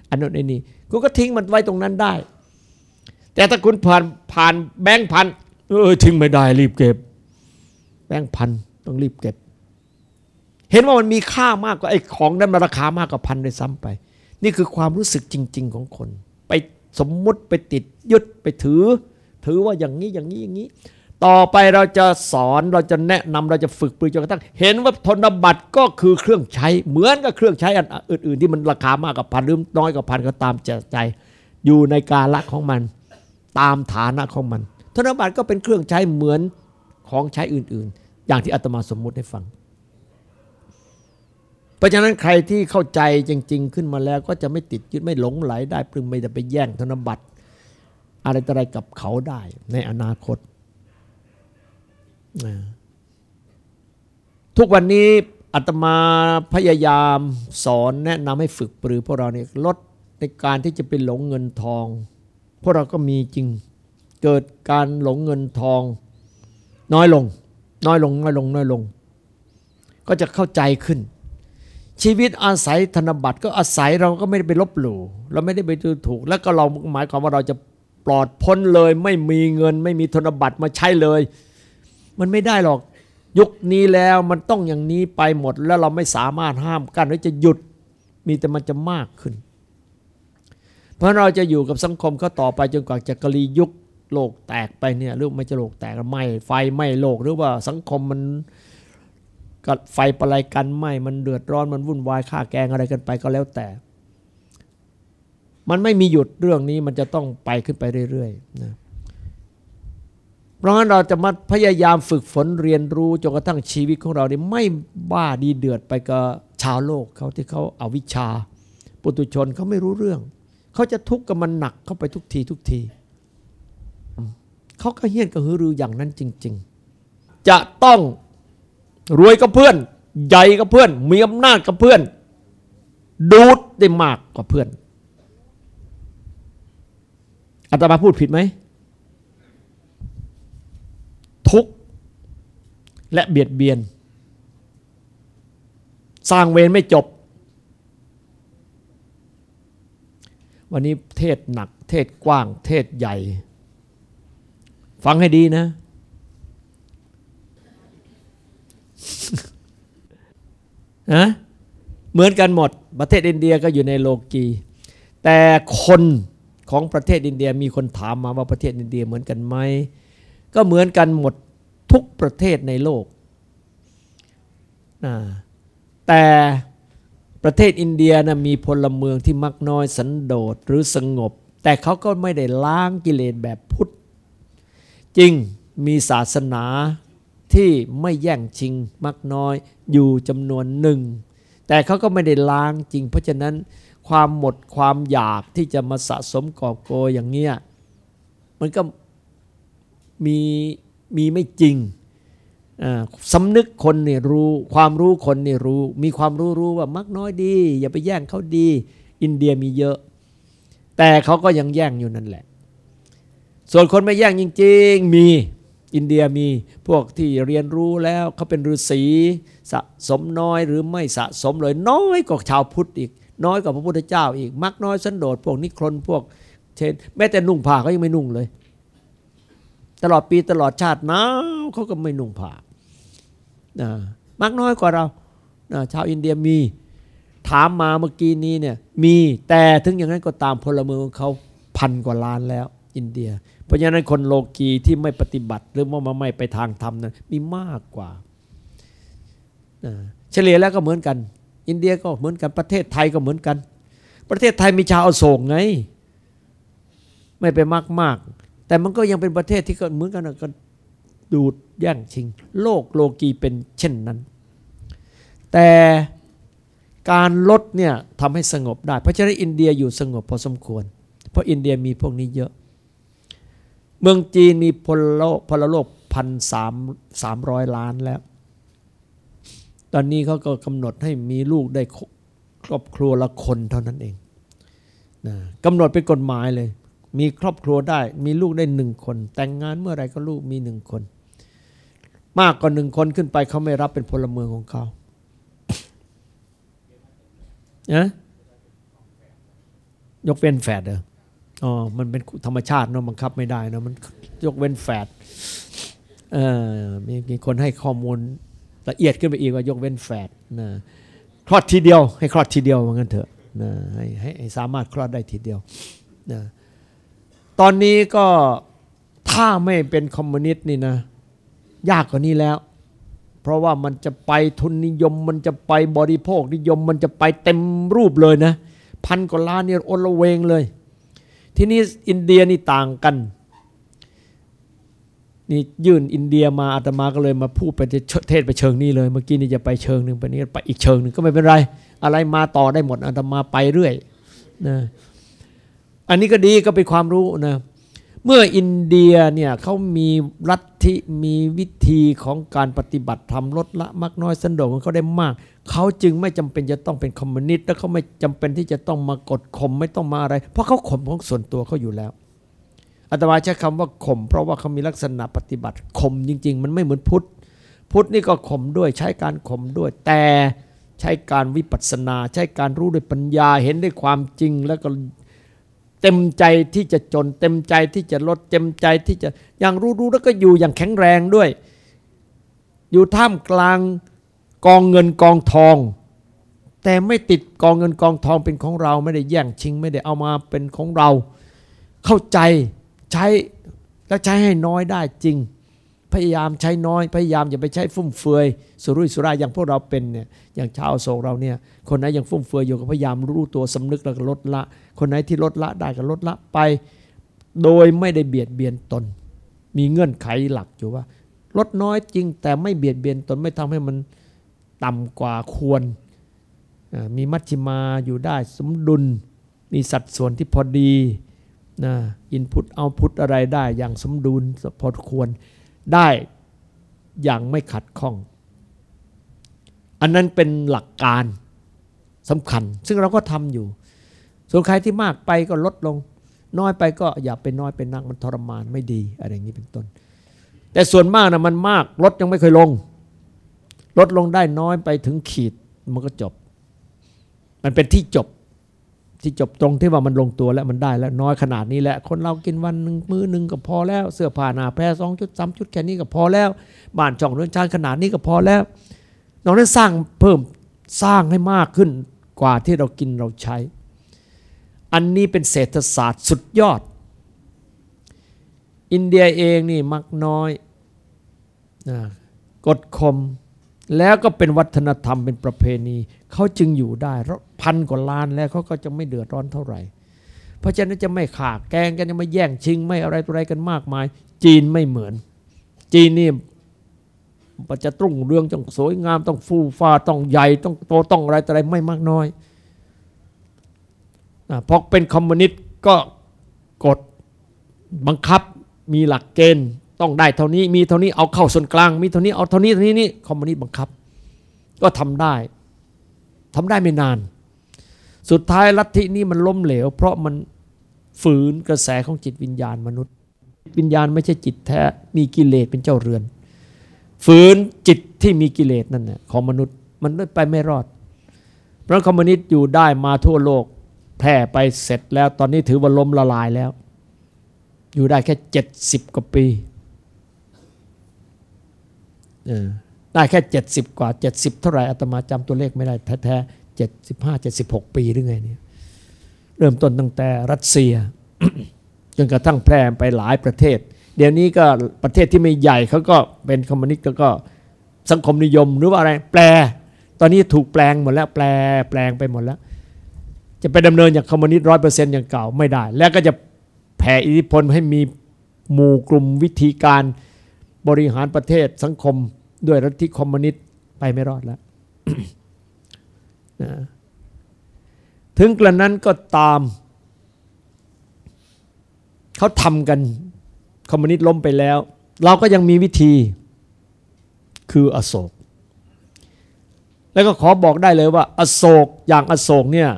อันนั้นไอ้นี่คุณก็ทิ้งมันไว้ตรงนั้นได้ แต่ถ้าคุณผ่านผ่านแบงค์พันเออทิ้งไม่ได้รีบเก็บ แบงค์พันต้องรีบเก็บ เห็นว่ามันมีค่ามากกว่าไอ้ของนั้นมันราคามากกว่าพันด้วยซ้ำไป นี่คือความรู้สึกจริง ๆ ของคน สมมุติไปติดยึดไปถือ ถือว่าอย่างนี้อย่างนี้อย่างนี้ ต่อไปเราจะสอนเราจะแนะนำเราจะฝึกปรือจนกระทั่งเห็นว่าธนบัตรก็คือเครื่องใช้ เหมือนกับเครื่องใช้อันอื่น ๆ ที่มันราคามากกับพันหรือน้อยกับพันก็ตามใจอยู่ในกาละของมัน ตามฐานะของมัน ธนบัตรก็เป็นเครื่องใช้เหมือนของใช้อื่น ๆ อย่างที่อาตมาสมมุติให้ฟัง เพราะฉะนั้นใครที่เข้าใจจริง ๆ ขึ้นมาแล้วก็จะไม่ติดยึดไม่หลงไหลได้ปรึงไม่จะไปแย่งธนบัตรอะไรต่ออะไรกับเขาได้ในอนาคต ทุกวันนี้อาตมาพยายามสอนแนะนำให้ฝึกปรือพวกเราเนี่ยลดในการที่จะไปหลงเงินทอง พวกเราก็มีจริงเกิดการหลงเงินทอง น้อยลง น้อยลงน้อยลงน้อยลง ก็จะเข้าใจขึ้น ชีวิตอาศัยธนบัตรก็อาศัยเราก็ไม่ได้ไปลบหลู่เราไม่ได้ไปดูถูก แล้วก็เราหมายความว่าเราจะปลอดพ้นเลย ไม่มีเงิน ไม่มีธนบัตรมาใช้เลย มันไม่ได้หรอกยุคนี้แล้วมันต้องอย่างนี้ไปหมดแล้วเราไม่สามารถห้ามกันว่าจะหยุดมีแต่มันจะมากขึ้น เพราะเราจะอยู่กับสังคมเขาต่อไปจนกว่าจะกรียุคโลกแตกไปเนี่ยหรือไม่จะโลกแตกไหมไฟไม้โลกหรือว่าสังคมมัน กัดไฟประไลกันไหมมันเดือดร้อนมันวุ่นวายฆ่าแกงอะไรกันไปก็แล้วแต่ มันไม่มีหยุดเรื่องนี้มันจะต้องไปขึ้นไปเรื่อยๆนะเพราะงั้นเราจะมาพยายามฝึกฝนเรียนรู้จนกระทั่งชีวิตของเราเนี่ยไม่บ้าดีเดือดไปกับชาวโลกเขาที่เขาเอาวิชา ปุตุชนเขาไม่รู้เรื่อง เขาจะทุกข์กับมันหนักเข้าไปทุกทีทุกที เขาก็เฮี้ยนกระหือรืออย่างนั้นจริง ๆ จะต้อง รวยกับเพื่อน ใหญ่กับเพื่อน มีอำนาจกับเพื่อน ดูดได้มากกว่าเพื่อนอาตมาพูดผิดไหม ทุกข์และเบียดเบียน สร้างเวรไม่จบ วันนี้เทศหนัก เทศกว้าง เทศใหญ่ ฟังให้ดีนะ นะเหมือนกันหมด ประเทศอินเดียก็อยู่ในโลกี แต่คนของประเทศอินเดียมีคนถามมาว่าประเทศอินเดียเหมือนกันไหมก็เหมือนกันหมดทุกประเทศในโลกนะแต่ประเทศอินเดียนะมีพลเมืองที่มักน้อยสันโดษหรือสงบ แต่เขาก็ไม่ได้ล้างกิเลสแบบพุทธ จริงมีศาสนา ที่ไม่แย่งชิงมักน้อยอยู่จำนวนหนึ่ง แต่เขาก็ไม่ได้ล้างจริง เพราะฉะนั้นความหมดความอยากที่จะมาสะสมกอบโกยอย่างเนี้ยมันก็มีมีไม่จริงสำนึกคนเนี่ยรู้ความรู้คนเนี่ยรู้ มีความรู้รู้ว่ามักน้อยดี อย่าไปแย่งเขาดี อินเดียมีเยอะ แต่เขาก็ยังแย่งอยู่นั่นแหละ ส่วนคนไม่แย่งจริง ๆ มี อินเดียมีพวกที่เรียนรู้แล้วเขาเป็นฤาษีสะสมน้อยหรือไม่สะสมเลยน้อยกว่าชาวพุทธอีก น้อยกว่าพระพุทธเจ้าอีก มักน้อยสันโดษพวกนิครนพวกเช่นแม้แต่นุ่งผ้าเขายังไม่นุ่งเลย ตลอดปีตลอดชาติหนาวเขาก็ไม่นุ่งผ้านะมากน้อยกว่าเรานะชาวอินเดียมีถามมาเมื่อกี้นี้เนี่ยมีแต่ถึงอย่างนั้นก็ตามพลเมืองของเขาพันกว่าล้านแล้ว อินเดีย เพราะฉะนั้นคนโลกีที่ไม่ปฏิบัติหรือว่าไม่ไปทางธรรมนั้นมีมากกว่าเฉลี่ยแล้วก็เหมือนกัน อินเดียก็เหมือนกันประเทศไทยก็เหมือนกัน ประเทศไทยมีชาวอโศกไง ไม่ไปมากมากแต่มันก็ยังเป็นประเทศที่ก็เหมือนกันก็ดูดแย่งชิง โลกโลกีเป็นเช่นนั้น แต่การลดเนี่ยทำให้สงบได้ เพราะฉะนั้นอินเดียอยู่สงบพอสมควร เพราะอินเดียมีพวกนี้เยอะ เมืองจีนมีพลโลกพลโลกพันสามสามร้อยล้านแล้ว ตอนนี้เขาก็กำหนดให้มีลูกได้ครอบครัวละคนเท่านั้นเองนะกำหนดเป็นกฎหมายเลย มีครอบครัวได้ มีลูกได้หนึ่งคน แต่งงานเมื่อไรก็ลูกมีหนึ่งคน มากกว่าหนึ่งคนขึ้นไปเขาไม่รับเป็นพลเมืองของเขานะยกเว้นแฝดเออ อ๋อมันเป็นธรรมชาติเนาะบังคับไม่ได้เนาะมันยกเว้นแฝดเออมีมีคนให้ข้อมูลละเอียดขึ้นไปอีกว่ายกเว้นแฝดนะคลอดทีเดียว ให้คลอดทีเดียวว่างั้นเถอะนะให้ให้สามารถคลอดได้ทีเดียวนะตอนนี้ก็ถ้าไม่เป็นคอมมิวนิสต์นี่นะ ยากกว่านี้แล้ว เพราะว่ามันจะไปทุนนิยม มันจะไปบริโภคนิยม มันจะไปเต็มรูปเลยนะ พันกว่าล้านเนี่ยโอละเวงเลย ที่นี่อินเดียนี่ต่างกัน นี่ยื่นอินเดียมาอาตมาก็เลยมาพูดไปเทศไปเชิงนี้เลย เมื่อกี้นี่จะไปเชิงหนึ่งไปนี้ไปอีกเชิงหนึ่งก็ไม่เป็นไร อะไรมาต่อได้หมดอาตมาไปเรื่อยนะอันนี้ก็ดีก็เป็นความรู้นะ เมื่ออินเดียเนี่ยเขามีรัฐิมีวิธีของการปฏิบัติธรรมลดละมักน้อยสันโดษของเขาได้มาก เขาจึงไม่จำเป็นจะต้องเป็นคอมมิวนิสต์และเขาไม่จำเป็นที่จะต้องมากดข่มไม่ต้องมาอะไร เพราะเขาข่มของส่วนตัวเขาอยู่แล้วอาตมาใช้คำว่าข่มเพราะว่าเขามีลักษณะปฏิบัติข่มจริง ๆ มันไม่เหมือนพุทธ พุทธนี่ก็ข่มด้วยใช้การข่มด้วย แต่ใช้การวิปัสสนา ใช้การรู้ด้วยปัญญาเห็นด้วยความจริงแล้วก็ เต็มใจที่จะจน เต็มใจที่จะลดเต็มใจที่จะอย่างรู้ๆแล้วก็อยู่อย่างแข็งแรงด้วย อยู่ท่ามกลางกองเงินกองทอง แต่ไม่ติดกองเงินกองทองเป็นของเราไม่ได้แย่งชิงไม่ได้เอามาเป็นของเรา เข้าใจใช้และใช้ให้น้อยได้จริง พยายามใช้น้อย พยายามอย่าไปใช้ฟุ่มเฟือยสุรุ่ยสุร่ายอย่างพวกเราเป็นเนี่ยอย่างชาวโศกเราเนี่ยคนไหนยังฟุ่มเฟือยอยู่ก็พยายามรู้ตัวสำนึกแล้วก็ลดละ คนไหนที่ลดละได้ก็ลดละไป โดยไม่ได้เบียดเบียนตน มีเงื่อนไขหลักอยู่ว่า ลดน้อยจริงแต่ไม่เบียดเบียนตนไม่ทำให้มันต่ำกว่าควร มีมัชชิมาอยู่ได้สมดุล มีสัดส่วนที่พอดีนะอินพุตเอาพุตอะไรได้อย่างสมดุลพอควร ได้อย่างไม่ขัดข้อง อันนั้นเป็นหลักการสำคัญ ซึ่งเราก็ทำอยู่ ส่วนใครที่มากไปก็ลดลง น้อยไปก็อย่าไปน้อยเป็นนักมันทรมานไม่ดีอะไรอย่างนี้เป็นต้น แต่ส่วนมากนะมันมากลดยังไม่เคยลง ลดลงได้น้อยไปถึงขีดมันก็จบ มันเป็นที่จบ ที่จบตรงที่ว่ามันลงตัวแล้วมันได้แล้วน้อยขนาดนี้แหละ คนเรากินวันหนึ่งมื้อหนึ่งก็พอแล้ว เสื้อผ้าหนาแพรสองชุดสามชุดแค่นี้ก็พอแล้ว บ้านช่องเรือนชานขนาดนี้ก็พอแล้วนอกนั้นสร้างเพิ่มสร้างให้มากขึ้นกว่าที่เรากินเราใช้ อันนี้เป็นเศรษฐศาสตร์สุดยอด อินเดียเองนี่มักน้อยกดข่ม แล้วก็เป็นวัฒนธรรมเป็นประเพณีเขาจึงอยู่ได้พันกว่าล้านแล้วเขาก็จะไม่เดือดร้อนเท่าไหร่ เพราะฉะนั้นจะไม่ขาแกงกันจะไม่แย่งชิง ไม่อะไรตัวอะไรกันมากมาย จีนไม่เหมือน จีนนี่มันจะตรุ่งเรืองต้องสวยงามต้องฟูฟ้าต้องใหญ่ต้องโตต้องอะไรอะไรไม่มากน้อยพอเป็นคอมมิวนิสต์ก็กดบังคับมีหลักเกณฑ์ ต้องได้เท่านี้มีเท่านี้เอาเข้าส่วนกลาง มีเท่านี้เอาเท่านี้เท่านี้นี่คอมมิวนิสต์บังคับ ก็ทำได้ทำได้ไม่นาน สุดท้ายลัทธินี้มันล้มเหลว เพราะมันฝืนกระแสของจิตวิญญาณมนุษย์ วิญญาณไม่ใช่จิตแท้มีกิเลสเป็นเจ้าเรือน ฝืนจิตที่มีกิเลสนั่นแหะของมนุษย์มันไปไม่รอด เพราะคอมมิวนิสต์อยู่ได้มาทั่วโลกแพร่ไปเสร็จแล้วตอนนี้ถือว่าล้มละลายแล้ว อยู่ได้แค่เจ็ดสิบกว่าปี ได้แค่เจ็ดสิบกว่าเจ็ดสิบเท่าไหร่อาตมาจำตัวเลขไม่ได้แท้ๆเจ็ดสิบห้าเจ็ดสิบหกปีหรือไงเนี่ยเริ่มต้นตั้งแต่รัสเซีย จนกระทั่งแพร่ไปหลายประเทศ เดี๋ยวนี้ก็ประเทศที่ไม่ใหญ่เขาก็เป็นคอมมิวนิสต์ก็สังคมนิยมหรือว่าอะไรแปล ตอนนี้ถูกแปลงหมดแล้วแปลแปลงไปหมดแล้ว จะไปดำเนินอย่างคอมมิวนิสต์ร้อยเปอร์เซ็นต์อย่างเก่าไม่ได้ แล้วก็จะแผ่อิทธิพลให้มีหมู่กลุ่มวิธีการบริหารประเทศสังคม ด้วยลัทธิคอมมิวนิสต์ไปไม่รอดแล้วถึงกระนั้นก็ตาม เขาทำกันคอมมิวนิสต์ล้มไปแล้ว เราก็ยังมีวิธีคืออโศก แล้วก็ขอบอกได้เลยว่า อโศกอย่างอโศกเนี่ย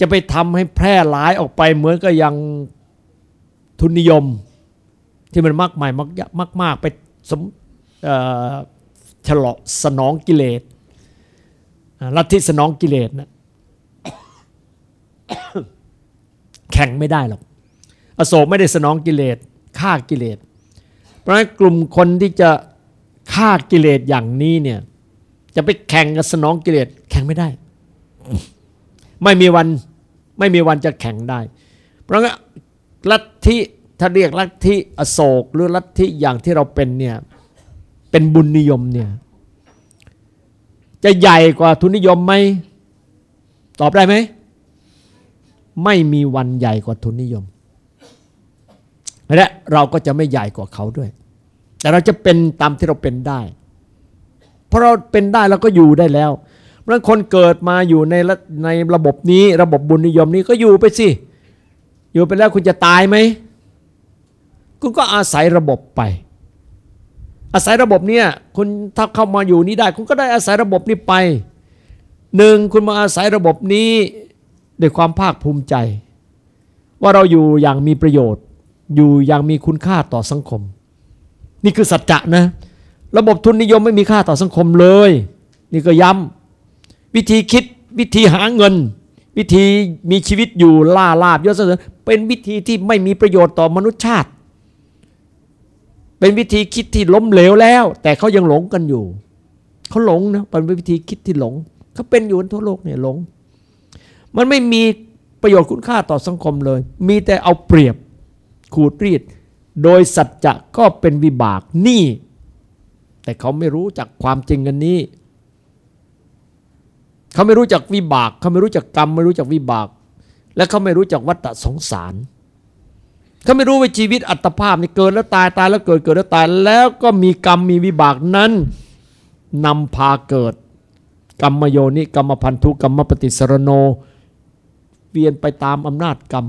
จะไปทำให้แพร่หลายออกไปเหมือนกับยังทุนนิยม ที่มันมากมายมากมากมากไปสมฉลาะสนองกิเลสลัทธิสนองกิเลสนะแข่งไม่ได้หรอกอโศกไม่ได้สนองกิเลสฆ่ากิเลสเพราะฉะนั้นกลุ่มคนที่จะฆ่ากิเลสอย่างนี้เนี่ย จะไปแข่งกับสนองกิเลสแข่งไม่ได้ ไม่มีวันไม่มีวันจะแข่งได้ เพราะงั้นลัทธิ ถ้าเรียกลัทธิอโศกหรือลัทธิอย่างที่เราเป็นเนี่ยเป็นบุญนิยมเนี่ยจะใหญ่กว่าทุนนิยมไหมตอบได้ไหมไม่มีวันใหญ่กว่าทุนนิยม และเราก็จะไม่ใหญ่กว่าเขาด้วย แต่เราจะเป็นตามที่เราเป็นได้ เพราะเราเป็นได้เราก็อยู่ได้แล้วเพราะคนเกิดมาอยู่ในในระบบนี้ ระบบบุญนิยมนี้ก็อยู่ไปสิ อยู่ไปแล้วคุณจะตายไหม คุณก็อาศัยระบบไป อาศัยระบบเนี่ยคุณถ้าเข้ามาอยู่นี้ได้ คุณก็ได้อาศัยระบบนี้ไปหนึ่งคุณมาอาศัยระบบนี้ด้วยความภาคภูมิใจ ว่าเราอยู่อย่างมีประโยชน์ อยู่อย่างมีคุณค่าต่อสังคม นี่คือสัจจะนะ ระบบทุนนิยมไม่มีค่าต่อสังคมเลย นี่ก็ย้ำวิธีคิดวิธีหาเงิน วิธีมีชีวิตอยู่ล่าลาบยศเสริญเป็นวิธีที่ไม่มีประโยชน์ต่อมนุษยชาติ เป็นวิธีคิดที่ล้มเหลวแล้ว แต่เขายังหลงกันอยู่เขาหลงนะเป็นวิธีคิดที่หลงเขาเป็นอยู่ทั่วโลกเนี่ยหลง มันไม่มีประโยชน์คุณค่าต่อสังคมเลย มีแต่เอาเปรียบขูดรีด โดยสัจจะก็เป็นวิบากนี่แต่เขาไม่รู้จักความจริงกันนี้ เขาไม่รู้จักวิบาก เขาไม่รู้จักกรรม ไม่รู้จักวิบาก และเขาไม่รู้จักวัฏสงสาร เขาไม่รู้ว่าชีวิตอัตภาพนี่เกิดแล้วตายตายแล้วเกิดเกิดแล้วตาย แล้วก็มีกรรมมีวิบากนั้นนำพาเกิด กรรมโยนิกรรมพันธุกรรมปฏิสรโน เวียนไปตามอำนาจกรรม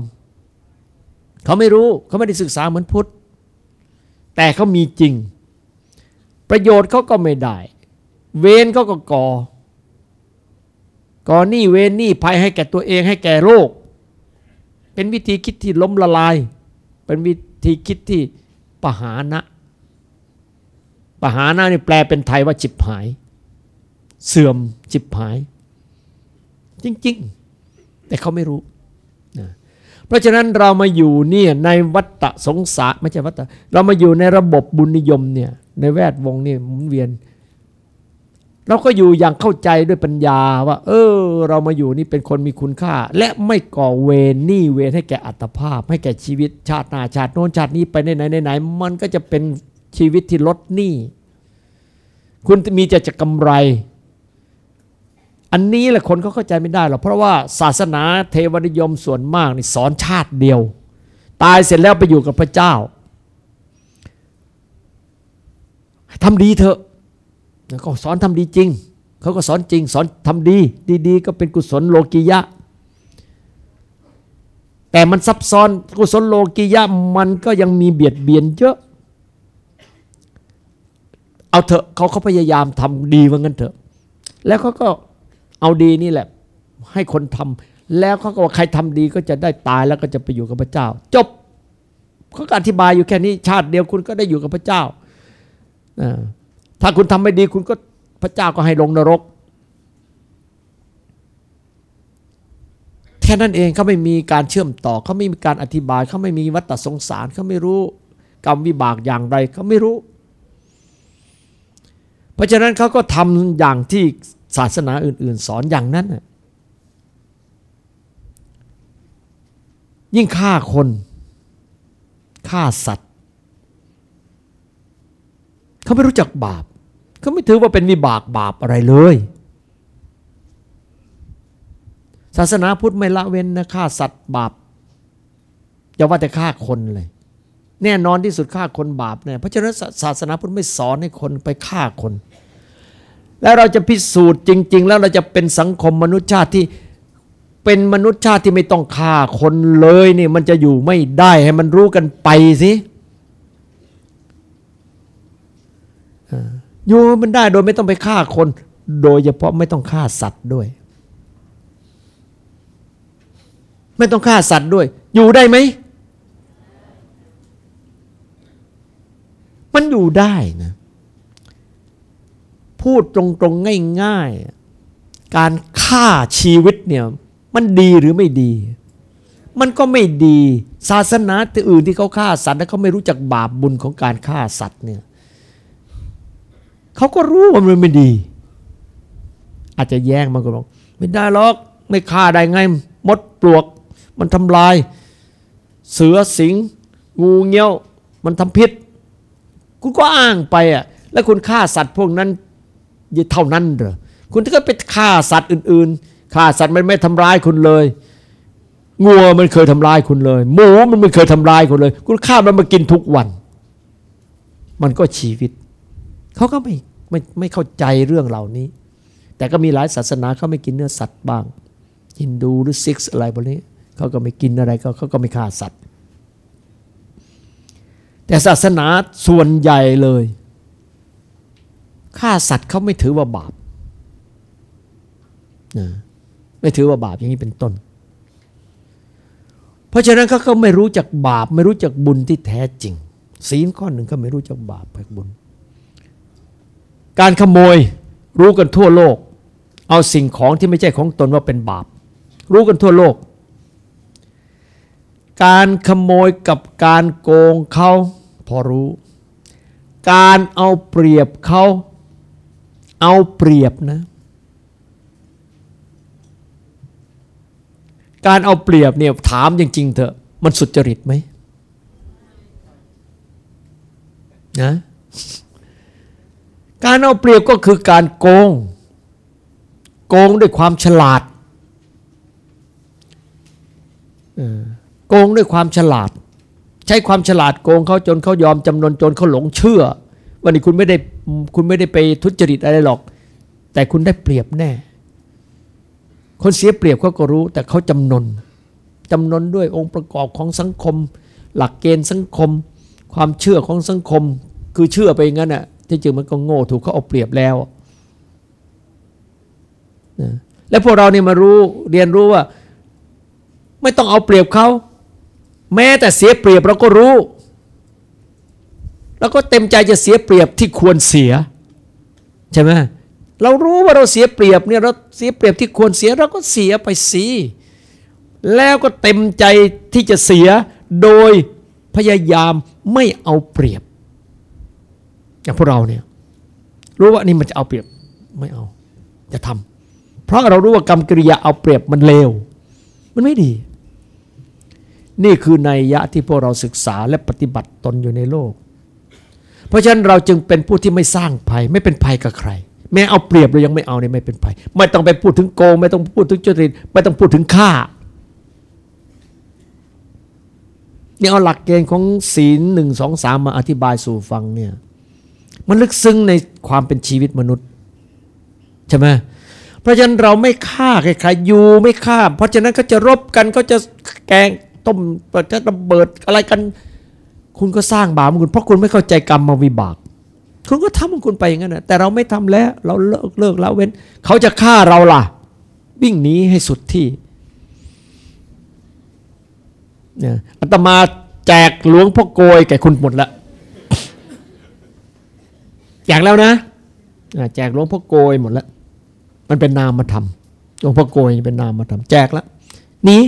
เขาไม่รู้เขาไม่ได้ศึกษาเหมือนพุทธ แต่เขามีจริง ประโยชน์เขาก็ไม่ได้ เวรเขาก็ก่อก่อหนี้เวรหนี้ภัยให้แก่ตัวเองให้แก่โลกเป็นวิธีคิดที่ล้มละลาย เป็นวิธีคิดที่ปหานะปหานะนี่แปลเป็นไทยว่าจิบหาย เสื่อมจิบหาย จริง ๆ แต่เขาไม่รู้นะเพราะฉะนั้นเรามาอยู่เนี่ยในวัฏสงสารไม่ใช่วัฏเรามาอยู่ในระบบบุญนิยมเนี่ยในแวดวงนี่หมุนเวียน เราก็อยู่อย่างเข้าใจด้วยปัญญาว่า เออ เรามาอยู่นี่เป็นคนมีคุณค่า และไม่ก่อเวรนี้เวรให้แก่อัตภาพ ให้แก่ชีวิตชาติหน้าชาติโน้นชาตินี้ไปไหนไหนไหนมันก็จะเป็นชีวิตที่ลดหนี้คุณมีจะจะกำไร อันนี้แหละคนเขาเข้าใจไม่ได้หรอกเพราะว่าศาสนาเทวนิยมส่วนมากนี่สอนชาติเดียว ตายเสร็จแล้วไปอยู่กับพระเจ้าทำดีเถอะ ก็สอนทำดีจริง เขาก็สอนจริง สอนทำดี ดีๆ ก็เป็นกุศลโลกียะ แต่มันซับซ้อนกุศลโลกียะมันก็ยังมีเบียดเบียนเยอะ เอาเถอะเขาเขาพยายามทำดีว่างั้นเถอะ แล้วเขาก็เอาดีนี่แหละ ให้คนทำแล้วเขาก็ว่าใครทำดีก็จะได้ตายแล้วก็จะไปอยู่กับพระเจ้า จบเขาก็อธิบายอยู่แค่นี้ชาติเดียวคุณก็ได้อยู่กับพระเจ้า ถ้าคุณทำไม่ดีคุณก็พระเจ้าก็ให้ลงนรก แค่นั้นเองเขาไม่มีการเชื่อมต่อเขาไม่มีการอธิบายเขาไม่มีวัฏสงสารเขาไม่รู้กรรมวิบากอย่างไรเขาไม่รู้ เพราะฉะนั้นเขาก็ทำอย่างที่ศาสนาอื่น ๆ สอนอย่างนั้นยิ่งฆ่าคนฆ่าสัตว์ เขาไม่รู้จักบาปเขาไม่ถือว่าเป็นวิบากบาปอะไรเลย ศาสนาพุทธไม่ละเว้นนะฆ่าสัตว์บาปอย่าว่าแต่ฆ่าคนเลย แน่นอนที่สุดฆ่าคนบาปเนี่ยเพราะฉะนั้นศาสนาพุทธไม่สอนให้คนไปฆ่าคน แล้วเราจะพิสูจน์จริง ๆ แล้วเราจะเป็นสังคมมนุษยชาติที่เป็นมนุษยชาติที่ไม่ต้องฆ่าคนเลยนี่มันจะอยู่ไม่ได้ให้มันรู้กันไปสิ อยู่มันได้โดยไม่ต้องไปฆ่าคน โดยเฉพาะไม่ต้องฆ่าสัตว์ด้วย ไม่ต้องฆ่าสัตว์ด้วย อยู่ได้ไหม มันอยู่ได้นะ พูดตรงๆง่ายๆ การฆ่าชีวิตเนี่ย มันดีหรือไม่ดี มันก็ไม่ดี ศาสนาอื่นที่เขาฆ่าสัตว์แล้วเขาไม่รู้จักบาปบุญของการฆ่าสัตว์เนี่ย เขาก็รู้ว่ามันไม่ดี อาจจะแย้งมันก็บอกไม่ได้หรอกไม่ฆ่าได้ไงมดปลวก มันทำลาย เสือสิง งูเงี้ยว มันทำพิษ คุณก็อ้างไปอะแล้วคุณฆ่าสัตว์พวกนั้นเท่านั้นเหรอคุณก็ไปฆ่าสัตว์อื่นๆฆ่าสัตว์มันไม่ทำร้ายคุณเลยงัวมันเคยทำร้ายคุณเลย หมูมันไม่เคยทำร้ายคุณเลย คุณฆ่ามันมากินทุกวัน มันก็ชีวิต เขาก็ไม่ไม่ไม่เข้าใจเรื่องเหล่านี้ แต่ก็มีหลายศาสนาเขาไม่กินเนื้อสัตว์บ้างฮินดูหรือซิกอะไรพวกนี้เขาก็ไม่กินอะไรก็เขาก็ไม่ฆ่าสัตว์ แต่ศาสนาส่วนใหญ่เลยฆ่าสัตว์เขาไม่ถือว่าบาปนะไม่ถือว่าบาปอย่างนี้เป็นต้น เพราะฉะนั้นเขาก็ไม่รู้จักบาป ไม่รู้จักบุญที่แท้จริง ศีลข้อหนึ่งก็ไม่รู้จักบาปกับบุญ การขโมยรู้กันทั่วโลก เอาสิ่งของที่ไม่ใช่ของตนว่าเป็นบาป รู้กันทั่วโลก การขโมยกับการโกงเขาพอรู้ การเอาเปรียบเขาเอาเปรียบนะ การเอาเปรียบเนี่ยถามจริง ๆ เถอะมันสุจริตไหมนะ การเอาเปรียบก็คือการโกง โกงด้วยความฉลาดโกงด้วยความฉลาด ใช้ความฉลาดโกงเขาจนเขายอมจำนนจนเขาหลงเชื่อ วันนี้คุณไม่ได้คุณไม่ได้ไปทุจริตอะไรหรอก แต่คุณได้เปรียบแน่ คนเสียเปรียบเขาก็รู้ แต่เขาจำนนจำนนด้วยองค์ประกอบของสังคม หลักเกณฑ์สังคม ความเชื่อของสังคม คือเชื่อไปงั้นน่ะ ที่จริงมันก็โง่ถูกเขาเอาเปรียบแล้วนะแล้วพวกเราเนี่ยมารู้เรียนรู้ว่า ไม่ต้องเอาเปรียบเขาแม้แต่เสียเปรียบเราก็รู้เราก็เต็มใจจะเสียเปรียบที่ควรเสีย ใช่ไหมเรารู้ว่าเราเสียเปรียบเนี่ยเราเสียเปรียบที่ควรเสียเราก็เสียไปสิแล้วก็เต็มใจที่จะเสียโดยพยายามไม่เอาเปรียบ อย่างพวกเราเนี่ย รู้ว่านี่มันจะเอาเปรียบไม่เอาจะทำเพราะเรารู้ว่ากรรมกิริยาเอาเปรียบมันเลว มันไม่ดี นี่คือในยะที่พวกเราศึกษาและปฏิบัติตนอยู่ในโลก เพราะฉะนั้นเราจึงเป็นผู้ที่ไม่สร้างภัย ไม่เป็นภัยกับใคร แม้เอาเปรียบเรายังไม่เอาเนี่ยไม่เป็นภัย ไม่ต้องไปพูดถึงโกง ไม่ต้องพูดถึงจริตไม่ต้องพูดถึงฆ่านี่เอาหลักเกณฑ์ของศีลหนึ่งสองสามมาอธิบายสู่ฟังเนี่ย มันลึกซึ้งในความเป็นชีวิตมนุษย์ใช่ไหมเพราะฉะนั้นเราไม่ฆ่าใครๆอยู่ไม่ฆ่า เพราะฉะนั้นก็จะรบกันก็จะแกงต้มจะระเบิดอะไรกัน คุณก็สร้างบาปของคุณ เพราะคุณไม่เข้าใจกรรมมาวิบาก คุณก็ทำของคุณไปอย่างนั้นนะแต่เราไม่ทำแล้วเราเลิกเลิกแล้วเว้น เขาจะฆ่าเราล่ะ วิ่งหนีให้สุดที่เนี่ยอาตมาแจกหลวงพ่อโกยแก่คุณหมดละ แจกแล้วนะแจกหลวงพ่อโกยหมดแล้วมันเป็นนามธรรมหลวงพ่อโกยเป็นนามธรรมแจกแล้วนี้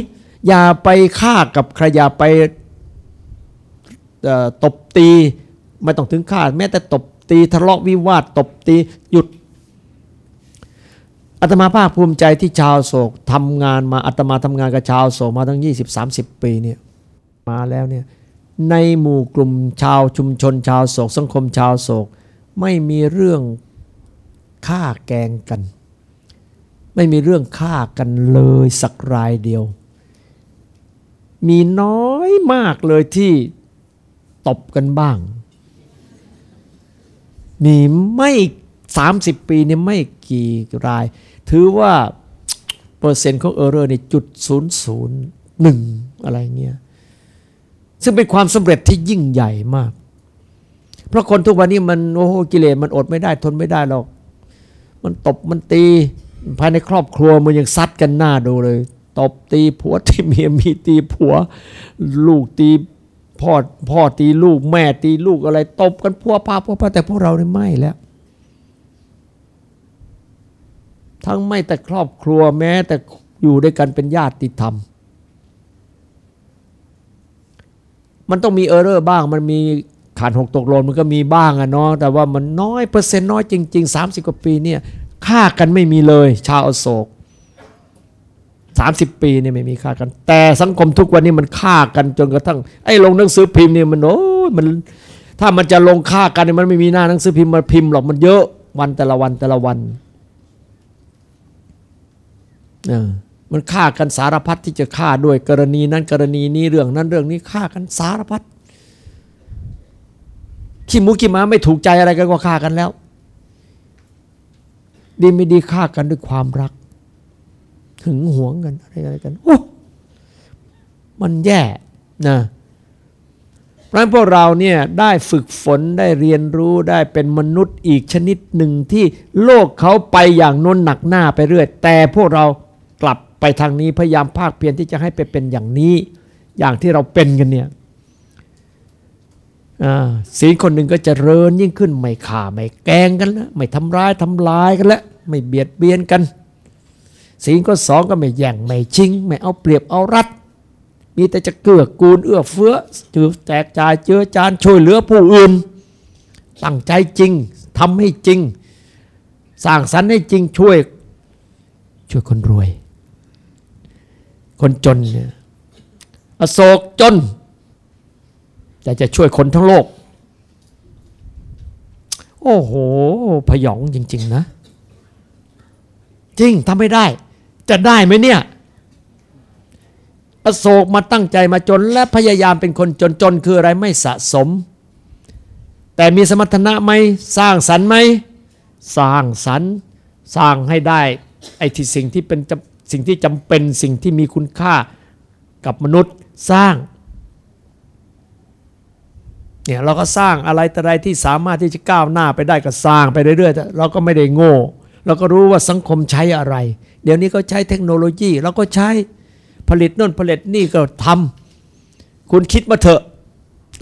อย่าไปฆ่ากับใครอย่าไปตบตีไม่ต้องถึงฆ่าแม้แต่ตบตีทะเลาะวิวาทตบตีหยุดอาตมาภาคภูมิใจที่ชาวโศกทำงานมาอาตมาทำงานกับชาวโศกมาตั้ง 20-30 ปีเนี่ยมาแล้วเนี่ยในหมู่กลุ่มชาวชุมชนชาวโศก สังคมชาวโศก ไม่มีเรื่องฆ่าแกงกัน ไม่มีเรื่องฆ่ากันเลยสักรายเดียว มีน้อยมากเลยที่ตบกันบ้าง มีไม่สามสิบปีนี่ไม่กี่ราย ถือว่า เปอร์เซ็นต์ของ error นี่จุดศูนย์ศูนย์หนึ่งอะไรเงี้ย ซึ่งเป็นความสำเร็จที่ยิ่งใหญ่มาก เพราะคนทุกวันนี้มันโอ้โหกิเลสมันอดไม่ได้ทนไม่ได้หรอก มันตบมันตีภายในครอบครัวมันยังซัดกันน่าดูเลย ตบตีผัวที่เมียมีตีผัว ลูกตีพ่อพ่อตีลูกแม่ตีลูกอะไร ตบกันพัวพาพัวพาแต่พวกเราเนี่ยไม่แล้ว ทั้งไม่แต่ครอบครัวแม้ แต่อยู่ด้วยกันเป็นญาติธรรม มันต้องมีเออร์เรอร์บ้างมันมี ขาดหกตกหล่นมันก็มีบ้างอะเนาะแต่ว่ามันน้อยเปอร์เซ็นต์น้อยจริง ๆ 30 กว่าปีเนี่ยฆ่ากันไม่มีเลย ชาวอโศก 30 ปีเนี่ยไม่มีฆ่ากัน แต่สังคมทุกวันนี้มันฆ่ากันจนกระทั่งไอ้ลงหนังสือพิมพ์เนี่ยมันโอ้มันถ้ามันจะลงฆ่ากันเนี่ยมันไม่มีหน้าหนังสือพิมพ์มาพิมพ์หรอกมันเยอะวันแต่ละวันแต่ละวันเออมันฆ่ากันสารพัดที่จะฆ่าด้วยกรณีนั้นกรณีนี้เรื่องนั้นเรื่องนี้ฆ่ากันสารพัด ขี้หมูขี้หมาไม่ถูกใจอะไรกันก็ฆ่ากันแล้ว ดีไม่ดีฆ่ากันด้วยความรักหึงหวงกันอะไรอะไรกันโอ้มันแย่นะเพราะฉะนั้นพวกเราเนี่ยได้ฝึกฝนได้เรียนรู้ได้เป็นมนุษย์อีกชนิดหนึ่งที่โลกเขาไปอย่างน้นหนักหน้าไปเรื่อย แต่พวกเรากลับไปทางนี้พยายามภาคเพียรที่จะให้ไปเป็นอย่างนี้ อย่างที่เราเป็นกันเนี่ย ศีลคนหนึ่งก็จเจริญยิ่งขึ้นไม่ข่าไม่แกงกันแล้วไม่ทำร้ายทำลายกันแล้วไม่เบียดเบียนกัน ศีลก็สองก็ไม่แย่งไม่ชิง ไม่เอาเปรียบเอารัด มีแต่จะเกื้อกูลเอื้อเฟื้อจือแจกจ่ายเจือจานช่วยเหลือผู้อื่น ตั้งใจจริงทำให้จริง สร้างสรรค์ให้จริงช่วย ช่วยคนรวย คนจนเนี่ยอโศกจน แต่จะช่วยคนทั้งโลก โอ้โห พยองจริง ๆ นะ จริงทำไม่ได้ จะได้ไหมเนี่ยอโศกมาตั้งใจมาจนและพยายามเป็นคนจนจนคืออะไรไม่สะสม แต่มีสมรรถนะไหมสร้างสรรค์ไหมสร้างสรรค์สร้างให้ได้ไอ้ที่สิ่งที่เป็นจำสิ่งที่จำเป็นสิ่งที่มีคุณค่ากับมนุษย์สร้าง เนี่ยเราก็สร้างอะไรแต่อะไรที่สามารถที่จะก้าวหน้าไปได้ก็สร้างไปเรื่อยๆเราก็ไม่ได้โง่ เราก็รู้ว่าสังคมใช้อะไร เดี๋ยวนี้ก็ใช้เทคโนโลยีเราก็ใช้ผลิตน่นผลิตนี่ก็ทำคุณคิดมาเถอะ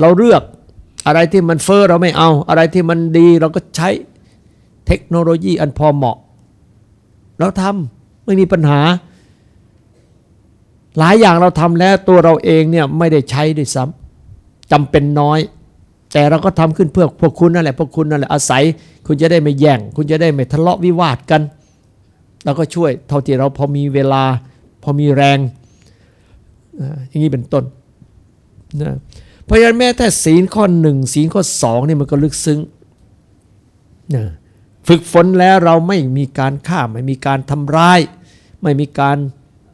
เราเลือกอะไรที่มันเฟอ้อเราไม่เอา อะไรที่มันดีเราก็ใช้เทคโนโลยีอันพอเหมาะ เราทำไม่มีปัญหา หลายอย่างเราทำแล้วตัวเราเองเนี่ยไม่ได้ใช้ด้วยซ้ำจำเป็นน้อย แต่เราก็ทำขึ้นเพื่อพวกคุณนั่นแหละพวกคุณนั่นแหละอาศัย คุณจะได้ไม่แย่ง คุณจะได้ไม่ทะเลาะวิวาทกันเราก็ช่วยเท่าที่เราพอมีเวลา พอมีแรงอย่างนี้เป็นต้นนะเพราะฉะนั้นแม้แต่ศีลข้อหนึ่งศีลข้อสองนี่มันก็ลึกซึ้งนะฝึกฝนแล้วเราไม่มีการฆ่าไม่มีการทำร้าย ไม่มีการ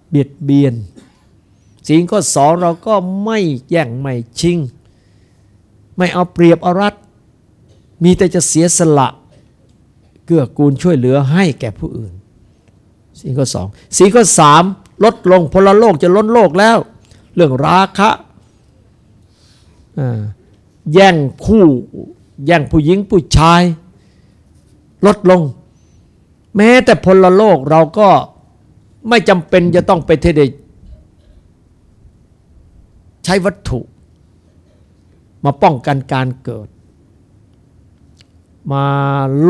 เบียดเบียน ศีลข้อสองเราก็ไม่แย่งไม่ชิง ไม่เอาเปรียบเอารัดมีแต่จะเสียสละ เกื้อกูลช่วยเหลือให้แก่ผู้อื่นศีลข้อสองศีลข้อสามลดลงพลโลกจะล้นโลกแล้ว เรื่องราคะแย่งคู่ แย่งผู้หญิงผู้ชาย ลดลง แม้แต่พลโลกเราก็ไม่จำเป็นจะต้องไปเทเดใช้วัตถุ มาป้องกันการเกิด มา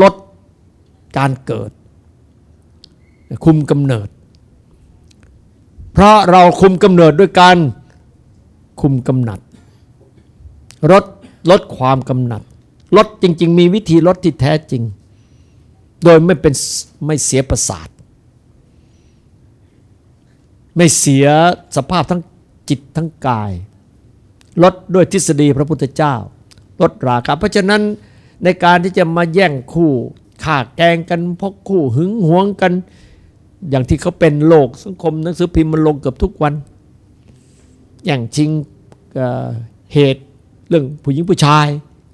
ลดการเกิด คุมกำเนิด เพราะเราคุมกำเนิดด้วยการคุมกำหนัดลดลดความกำหนัดลดจริง ๆ มีวิธีลดที่แท้จริง โดยไม่เป็นไม่เสียประสาท ไม่เสียสภาพทั้งจิตทั้งกาย ลดด้วยทฤษฎีพระพุทธเจ้า ลดราคาเพราะฉะนั้นในการที่จะมาแย่งคู่ข่าแกงกันพกคู่หึงหวงกัน อย่างที่เขาเป็นโลกสังคมหนังสือพิมพ์มันลงเกือบทุกวัน อย่างชิงเหตุเรื่องผู้หญิงผู้ชาย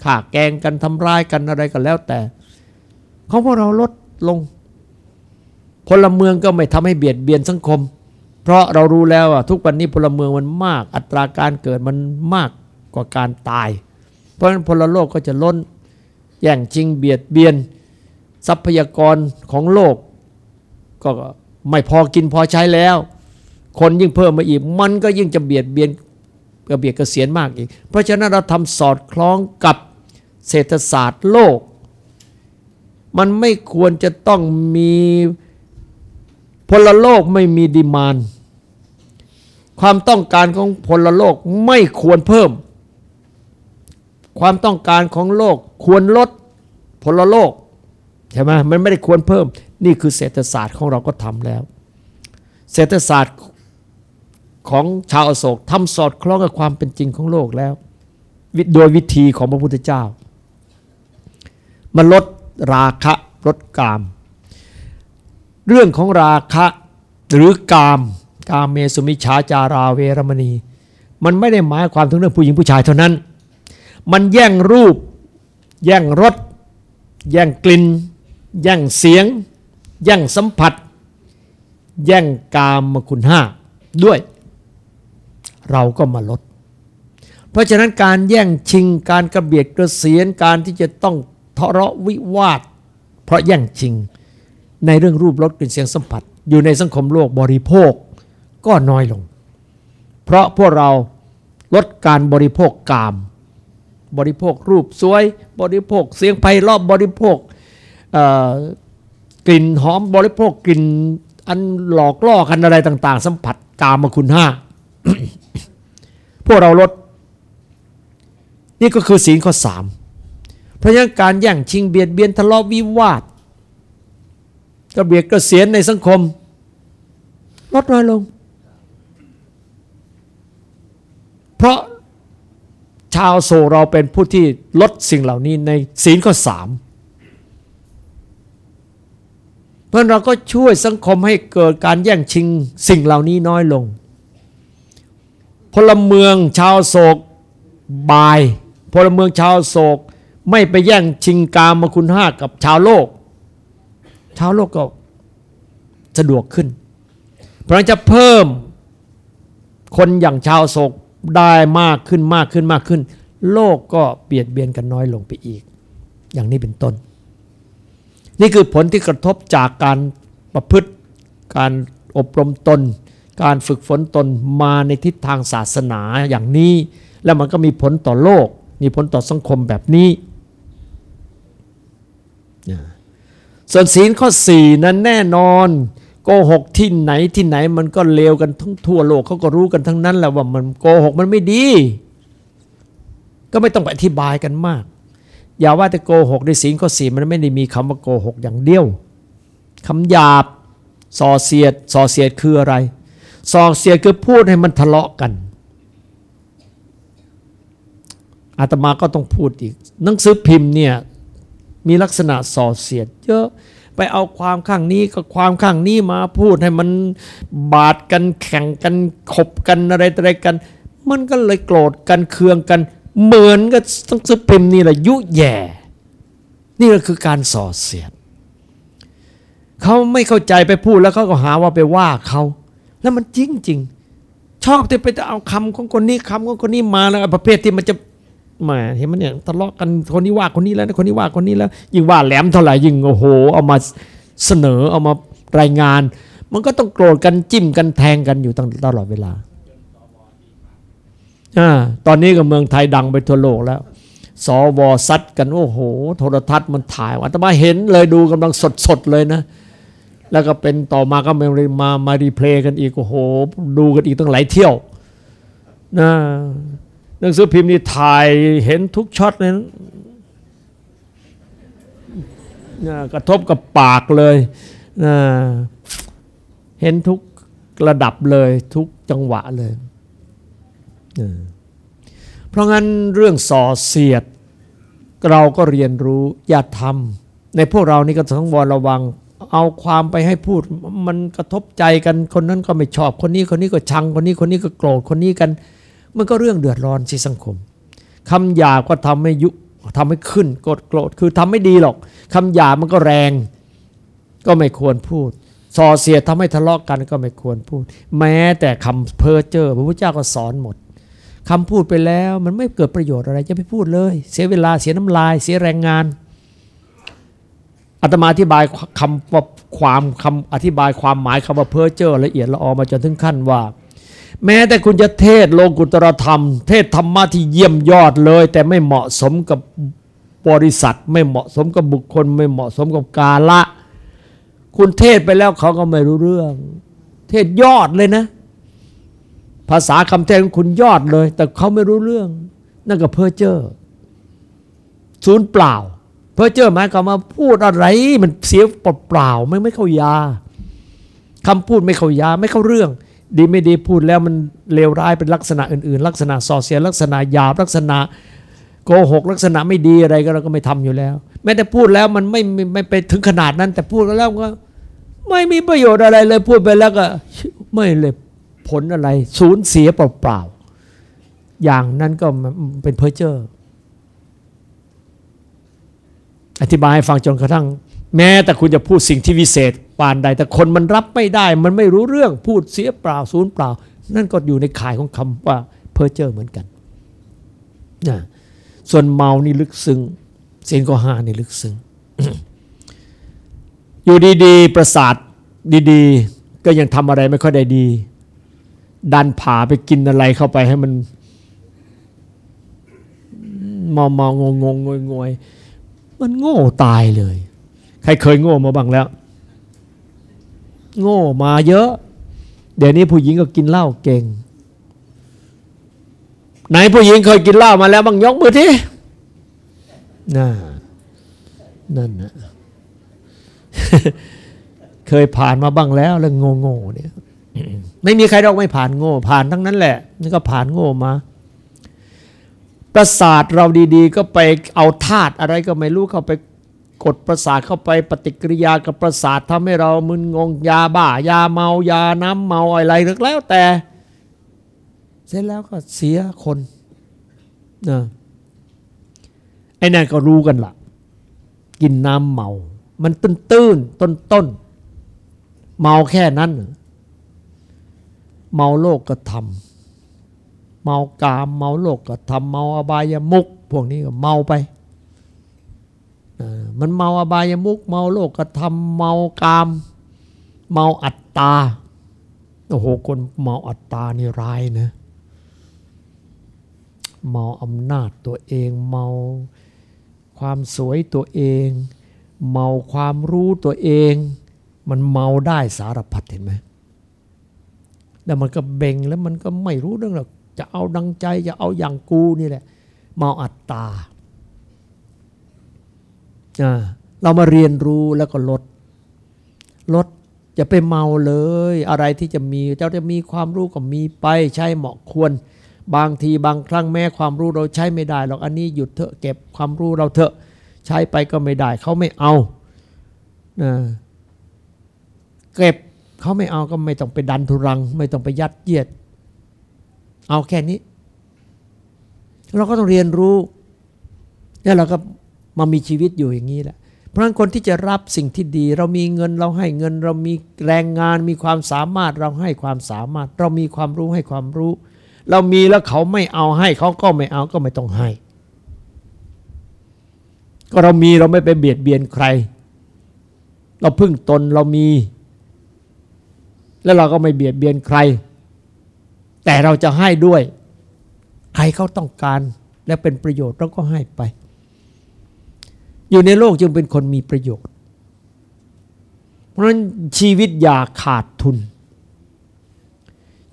ข่าแกงกันทำร้ายกันอะไรกันแล้วแต่เขาพวกเราลดลงพลเมืองก็ไม่ทำให้เบียดเบียนสังคม เพราะเรารู้แล้วว่าทุกวันนี้พลเมืองมันมาก อัตราการเกิดมันมากกว่าการตาย เพราะฉะนั้นพลโลกก็จะล้นแย่งชิงเบียดเบียน ทรัพยากรของโลก ก็ไม่พอกินพอใช้แล้ว คนยิ่งเพิ่มมาอีก มันก็ยิ่งจะเบียดเบียนกระเบียดกระเสียนมากอีก เพราะฉะนั้นเราทำสอดคล้องกับเศรษฐศาสตร์โลก มันไม่ควรจะต้องมี พลโลกไม่มี demand ความต้องการของพลโลกไม่ควรเพิ่ม ความต้องการของโลกควรลดพลโลกใช่ไหมมันไม่ได้ควรเพิ่ม นี่คือเศรษฐศาสตร์ของเราก็ทำแล้ว เศรษฐศาสตร์ของชาวอโศกทำสอดคล้องกับความเป็นจริงของโลกแล้วโดยวิธีของพระพุทธเจ้า มันลดราคะลดกาม เรื่องของราคะหรือกามกามเมสุมิชาจาราเวรมณี มันไม่ได้หมายความถึงเรื่องผู้หญิงผู้ชายเท่านั้น มันแย่งรูป แย่งรส แย่งกลิ่น แย่งเสียง แย่งสัมผัส แย่งกามคุณห้าด้วย เราก็มาลด เพราะฉะนั้นการแย่งชิงการกระเบียดกระเสียนการที่จะต้องทะเลาะวิวาท เพราะแย่งชิง ในเรื่องรูปรสกลิ่นเสียงสัมผัส อยู่ในสังคมโลกบริโภคก็น้อยลง เพราะพวกเราลดการบริโภคกาม บริโภครูปสวย บริโภคเสียงไพเราะบริโภคกลิ่นหอมบริโภคกลิ่นอันหลอกล่อกันอะไรต่าง ๆ สัมผัสกามคุณห้าพวกเราลด นี่ก็คือศีลข้อสามเพราะฉะนั้นการแย่งชิงเบียดเบียนทะเลาะวิวาท ระเบียดกระเสียนในสังคม ลดน้อยลง เพราะชาวโซเราเป็นผู้ที่ลดสิ่งเหล่านี้ในศีลข้อสามเพราะเราก็ช่วยสังคมให้เกิดการแย่งชิงสิ่งเหล่านี้น้อยลง พลเมืองชาวโศกบาย พลเมืองชาวโศกไม่ไปแย่งชิงกามคุณห้ากับชาวโลก ชาวโลกก็สะดวกขึ้น เพราะนั้นจะเพิ่มคนอย่างชาวโศกได้มากขึ้นมากขึ้นมากขึ้น โลกก็เบียดเบียนกันน้อยลงไปอีก อย่างนี้เป็นต้น นี่คือผลที่กระทบจากการประพฤติการอบรมตน การฝึกฝนตนมาในทิศทางศาสนาอย่างนี้ แล้วมันก็มีผลต่อโลก มีผลต่อสังคมแบบนี้ ส่วนศีลข้อสี่นั้นแน่นอนโกหกที่ไหนที่ไหนมันก็เลวกันทั้งทั่วโลกเขาก็รู้กันทั้งนั้นแหละว่ามันโกหกมันไม่ดี ก็ไม่ต้องไปอธิบายกันมาก อย่าว่าแต่โกหกในศีลข้อสี่มันไม่ได้มีคำว่าโกหกอย่างเดียวคำหยาบส่อเสียดส่อเสียดคืออะไรส่อเสียดคือพูดให้มันทะเลาะกันอาตมาก็ต้องพูดอีก หนังสือพิมพ์เนี่ย มีลักษณะส่อเสียดเยอะไปเอาความข้างนี้กับความข้างนี้มาพูดให้มันบาดกันแข่งกันขบกันอะไรอะไรกัน มันก็เลยโกรธกันเคืองกัน เหมือนกับต้องซื้อพิมพ์นี่แหละยุแย่ นี่ก็คือการส่อเสียดเขาไม่เข้าใจไปพูดแล้วเขาก็หาว่าไปว่าเขาแล้วมันจริงจริงชอบที่ไปเอาคำของคนนี้คำของคนนี้มาแล้วประเภทที่มันจะ มาเห็นมันเนี่ยทะเลาะกันคนนี้ว่าคนนี้แล้วคนนี้ว่าคนนี้แล้ว ยิ่งว่าแหลมเท่าไหร่ยิ่งโอ้โห เอามาเสนอเอามารายงาน มันก็ต้องโกรธกันจิ้มกันแทงกันอยู่ตลอดเวลาอตอนนี้ก็เมืองไทยดังไปทั่วโลกแล้ว สวซัดกัน โอ้โห โทรทัศน์มันถ่ายอาตมาเห็นเลยดูกำลังสดๆเลยนะ แล้วก็เป็นต่อมาก็มามามารีเพลย์กันอีก โอ้โห ดูกันอีกตั้งหลายเที่ยวนะ หนังสือพิมพ์นี่ถ่ายเห็นทุกช็อตเลยนะกระทบกับปากเลยนะเห็นทุกระดับเลยทุกจังหวะเลยนะเพราะงั้นเรื่องส่อเสียด เราก็เรียนรู้อย่าทำในพวกเรานี่ก็ต้องวรระวัง เอาความไปให้พูดมันกระทบใจกันคนนั้นก็ไม่ชอบคนนี้คนนี้ก็ชังคนนี้คนนี้ก็โกรธคนนี้กัน มันก็เรื่องเดือดร้อนสิสังคมคำหยาบก็ทำให้ยุทำให้ขึ้นโกรธโกรธคือทำไม่ดีหรอกคำหยาบมันก็แรง ก็ไม่ควรพูดส่อเสียทำให้ทะเลาะกกันก็ไม่ควรพูด แม้แต่คำเพ้อเจ้อพระพุทธเจ้าก็สอนหมดคำพูดไปแล้วมันไม่เกิดประโยชน์อะไรจะไปพูดเลย เสียเวลาเสียน้ำลาย เสียแรงงานอาตมาอธิบายคำความคำอธิบายความหมายคำว่าเพ้อเจ้อละเอียดละออมาจนถึงขั้นว่า แม้แต่คุณจะเทศโลกุตรธรรม เทศธรรมะที่เยี่ยมยอดเลย แต่ไม่เหมาะสมกับบริษัท ไม่เหมาะสมกับบุคคล ไม่เหมาะสมกับกาละ คุณเทศไปแล้วเขาก็ไม่รู้เรื่อง เทศยอดเลยนะ ภาษาคำเทศของคุณยอดเลย แต่เขาไม่รู้เรื่อง นั่นก็เพ้อเจ้อศูนย์เปล่า เพ้อเจ้อหมายความว่าพูดอะไร มันเสียเปล่าไม่ไม่เข้ายาคำพูดไม่เข้ายาไม่เข้าเรื่อง ดีไม่ดีพูดแล้วมันเลวร้ายเป็นลักษณะอื่นๆ ลักษณะส่อเสียลักษณะหยาบลักษณะโกหกลักษณะไม่ดีอะไรก็เราก็ไม่ทำอยู่แล้ว แม้แต่พูดแล้วมันไม่ไม่ไปถึงขนาดนั้น แต่พูดแล้วก็ ไม่มีประโยชน์อะไรเลยพูดไปแล้วก็ ไม่เลยผลอะไร สูญเสียเปล่าๆอย่างนั้นก็เป็นเพอร์เจอร์อธิบายให้ฟังจนกระทั่ง แม้แต่คุณจะพูดสิ่งที่วิเศษปานใด แต่คนมันรับไม่ได้ มันไม่รู้เรื่องพูดเสียเปล่าสูญเปล่า นั่นก็อยู่ในข่ายของคำว่าเพอร์เจอร์เหมือนกันนะส่วนเมานี่ลึกซึ้งเสียงก็หานี่ลึกซึ้งอยู่ดีๆ ประสาทดีๆ ก็ยังทำอะไรไม่ค่อยได้ดี ดันผาไปกินอะไรเข้าไปให้มันเมาเมางงงงวยงวยมันโง่ตายเลย ใครเคยโง่มาบ้างแล้ว โง่มาเยอะ เดี๋ยวนี้ผู้หญิงก็กินเหล้าเก่ง ไหนผู้หญิงเคยกินเหล้ามาแล้วบ้างยกมือที่น่านั่นนะเคยผ่านมาบ้างแล้วเรื่องโง่โง่เนี่ยไม่มีใครดอกไม่ผ่านโง่ ผ่านทั้งนั้นแหละนี่ก็ผ่านโง่มาประสาทเราดีๆ ก็ไปเอาธาตุอะไรก็ไม่รู้เข้าไป กดประสาทเข้าไปปฏิกิริยากับประสาททำให้เรามึนงงยาบ้ายาเมายาน้ำเมาอะไรก็แล้วแต่ เสร็จแล้วก็เสียคนนะไอ้นั่นก็รู้กันละ่ะ กินน้ำเมา มันตื้นตื้นต้นต้นเมาแค่นั้นเมาโลกก็ทำเมากามเมาโลกก็ทำเมาอบายามุก พวกนี้ก็เมาไป มันเมาอบายมุกเมาโลกก็ทำเมากาม เมาอัตตาโอ้โหคนเมาอัตตานี่ร้ายนะเมาอำนาจตัวเองเมาความสวยตัวเอง เมาความรู้ตัวเอง มันเมาได้สารพัดเห็นไหมแล้วมันก็เบ่งแล้วมันก็ไม่รู้เรื่องหรอกจะเอาดังใจจะเอาอย่างกูนี่แหละ เมาอัตตา เรามาเรียนรู้แล้วก็ลด ลดจะไปเมาเลย อะไรที่จะมีเจ้าจะมีความรู้ก็มีไปใช้เหมาะควร บางทีบางครั้งแม้ความรู้เราใช้ไม่ได้หรอกอันนี้หยุดเถอะเก็บความรู้เราเถอะใช้ไปก็ไม่ได้เขาไม่เอาเก็บเขาไม่เอาก็ไม่ต้องไปดันทุรัง ไม่ต้องไปยัดเยียด เอาแค่นี้ เราก็ต้องเรียนรู้ แล้วเราก็ มามีชีวิตอยู่อย่างนี้แหละ เพราะฉะนั้นคนที่จะรับสิ่งที่ดี เรามีเงินเราให้เงิน เรามีแรงงานมีความสามารถเราให้ความสามารถ เรามีความรู้ให้ความรู้ เรามีแล้วเขาไม่เอาให้เขาก็ไม่เอาก็ไม่ต้องให้ ก็เรามีเราไม่ไปเบียดเบียนใคร เราพึ่งตนเรามี แล้วเราก็ไม่เบียดเบียนใคร แต่เราจะให้ด้วย ใครเขาต้องการและเป็นประโยชน์เราก็ให้ไป อยู่ในโลกจึงเป็นคนมีประโยชน์ เพราะฉะนั้นชีวิตอย่าขาดทุน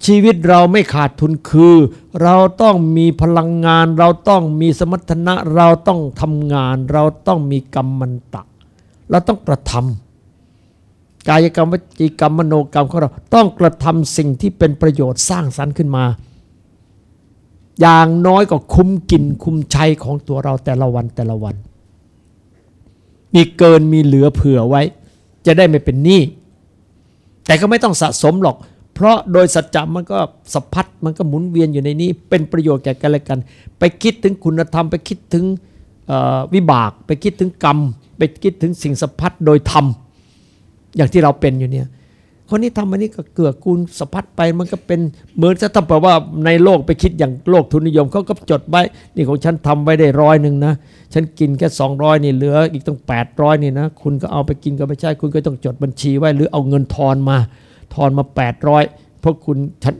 ชีวิตเราไม่ขาดทุนคือ เราต้องมีพลังงาน เราต้องมีสมรรถนะ เราต้องทำงาน เราต้องมีกรรมมันตะ เราต้องกระทำกายกรรมวจีกรรมมโนกรรมของเราต้องกระทำสิ่งที่เป็นประโยชน์สร้างสรรค์ขึ้นมาอย่างน้อยก็คุ้มกินคุ้มใช้ของตัวเราแต่ละวันแต่ละวัน มีเกินมีเหลือเผื่อไว้ จะได้ไม่เป็นหนี้แต่ก็ไม่ต้องสะสมหรอก เพราะโดยสัจจะมันก็สัพพัดมันก็หมุนเวียนอยู่ในนี้ เป็นประโยชน์แก่กันและกัน ไปคิดถึงคุณธรรม ไปคิดถึงวิบาก ไปคิดถึงกรรม ไปคิดถึงสิ่งสะพัดโดยธรรม อย่างที่เราเป็นอยู่เนี่ย คนนี้ทำอันนี้ก็เกือกูลสะพัดไปมันก็เป็นเหมือนจะทำแปลว่าในโลกไปคิดอย่างโลกทุนนิยมเขาก็จดไว้นี่ของฉันทำไว้ได้ร้อยหนึ่งนะ ฉันกินแค่สองร้อยนี่เหลืออีกต้องแปดร้อยนี่นะ คุณก็เอาไปกินก็ไม่ใช่ คุณก็ต้องจดบัญชีไว้หรือเอาเงินทอนมา ทอนมาแปดร้อยเพราะคุณฉัน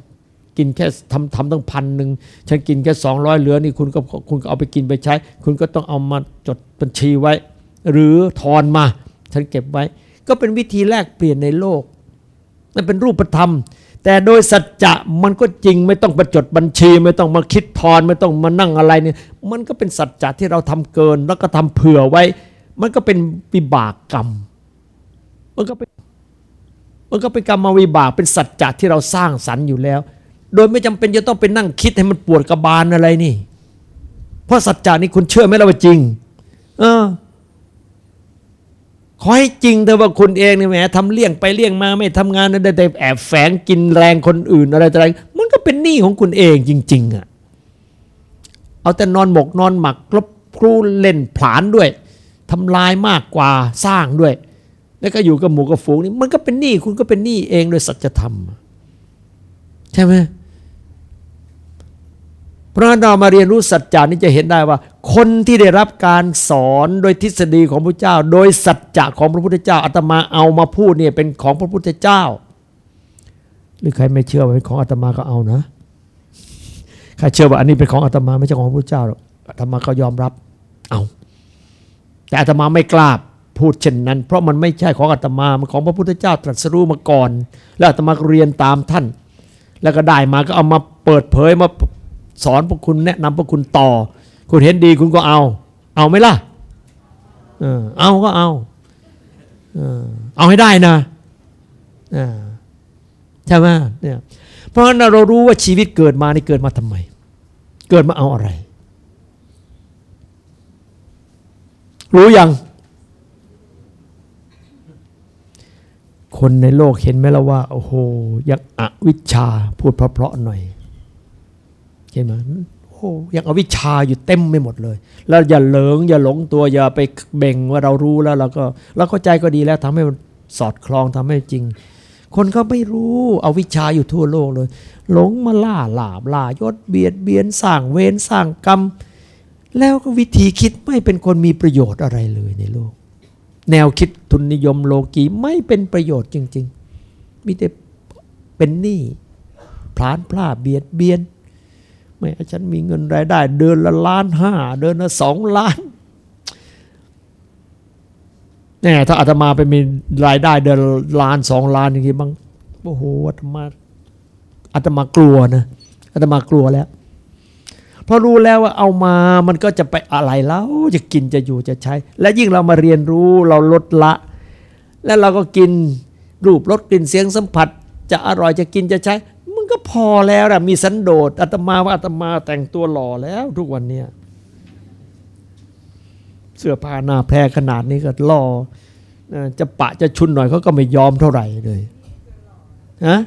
กินแค่ทำทำตั้งพันหนึ่งฉันกินแค่สองร้อยเหลือนี่คุณก็คุณก็เอาไปกินไปใช้ คุณก็ต้องเอามาจดบัญชีไว้ หรือทอนมา ฉันเก็บไว้ ก็เป็นวิธีแลกเปลี่ยนในโลก นั่นเป็นรูปธรรม แต่โดยสัจจะมันก็จริงไม่ต้องประจดบัญชี ไม่ต้องมาคิดทอนไม่ต้องมานั่งอะไรเนี่ยมันก็เป็นสัจจะที่เราทำเกิน แล้วก็ทำเผื่อไว้ มันก็เป็นปิบากกรรม มันก็เป็นมันก็เป็นกรรมวิบากเป็นสัจจะที่เราสร้างสรรค์อยู่แล้ว โดยไม่จำเป็นจะต้องไปนั่งคิดให้มันปวดกระบาลอะไรนี่ เพราะสัจจะนี่คุณเชื่อไหมล่ะว่าจริง เออ ขอให้จริงแต่ว่าคุณเองเนี่ยแหมทำเลี่ยงไปเลี่ยงมาไม่ทำงานได้แต่แอบแฝงกินแรงคนอื่นอะไรต่ออะไรมันก็เป็นหนี้ของคุณเองจริง ๆอะเอาแต่นอนหมกนอนหมักกลบครูเล่นผลานด้วยทำลายมากกว่าสร้างด้วย แล้วก็อยู่กับหมู่กับฝูงนี่มันก็เป็นหนี้คุณก็เป็นหนี้เองโดยสัจธรรม ใช่ไหม เพราะเรามาเรียนรู้สัจจานี้จะเห็นได้ว่า คนที่ได้รับการสอนโดยทฤษฎีของพระเจ้า โดยสัจจะของพระพุทธเจ้าอาตมาเอามาพูดเนี่ยเป็นของพระพุทธเจ้า หรือใครไม่เชื่อว่าเป็นของอาตมาก็เอานะใครเชื่อว่าอันนี้เป็นของอาตมาไม่ใช่ของพระพุทธเจ้าหรอกอาตมาก็ยอมรับเอาแต่อาตมาไม่กล้าพูดเช่นนั้น เพราะมันไม่ใช่ของอาตมา มันของพระพุทธเจ้าตรัสรู้มาก่อน แล้วอาตมาเรียนตามท่าน แล้วก็ได้มาก็เอามาเปิดเผยมา สอนพวกคุณแนะนำพวกคุณต่อ คุณเห็นดีคุณก็เอา เอาไหมล่ะเออเอาก็เอาเออเอาให้ได้นะออใช่ไหมเนี่ยเพราะฉะนั้นเรารู้ว่าชีวิตเกิดมานี่เกิดมาทำไม เกิดมาเอาอะไร รู้ยัง คนในโลกเห็นไหมล่ะว่า โอ้โหยังอวิชชาพูดเพราะๆหน่อย เห็นไหมโอ้ยังอวิชชาอยู่เต็มไม่หมดเลย แล้วอย่าเหลิงอย่าหลงตัวอย่าไปเบ่งว่าเรารู้แล้วเราก็เราเข้าใจก็ดีแล้วทำให้มันสอดคล้องทำให้จริง คนก็ไม่รู้เอาวิชาอยู่ทั่วโลกเลย หลงมาล่าหลาบล่ายศเบียดเบียนสร้างเวรสร้างกรรม แล้วก็วิธีคิดไม่เป็นคนมีประโยชน์อะไรเลยในโลก แนวคิดทุนนิยมโลกีไม่เป็นประโยชน์จริง ๆ มีแต่เป็นหนี้พลานพลาดเบียดเบียน ไม่ฉันมีเงินรายได้ เดือนละล้านห้าเดือนละสองล้านแน่ถ้าอาตมาไปมีรายได้เดือนล้านสองล้านอย่างนี้บ้างโอ้โหอาตมาอาตมากลัวนะอาตมากลัวแล้วเพราะรู้แล้วว่าเอามามันก็จะไปอะไรแล้วจะกินจะอยู่จะใช้ และยิ่งเรามาเรียนรู้เราลดละ แล้วเราก็กินรูปรสกลิ่นเสียงสัมผัส จะอร่อยจะกินจะใช้ ก็พอแล้วนะมีสันโดษอาตมาว่าอาตมาแต่งตัวหล่อแล้ว ทุกวันเนี้ยเสื้อผ้าหน้าแพรขนาดนี้ก็หล่อจะปะจะชุนหน่อยเขาก็ไม่ยอมเท่าไหร่เลยฮะ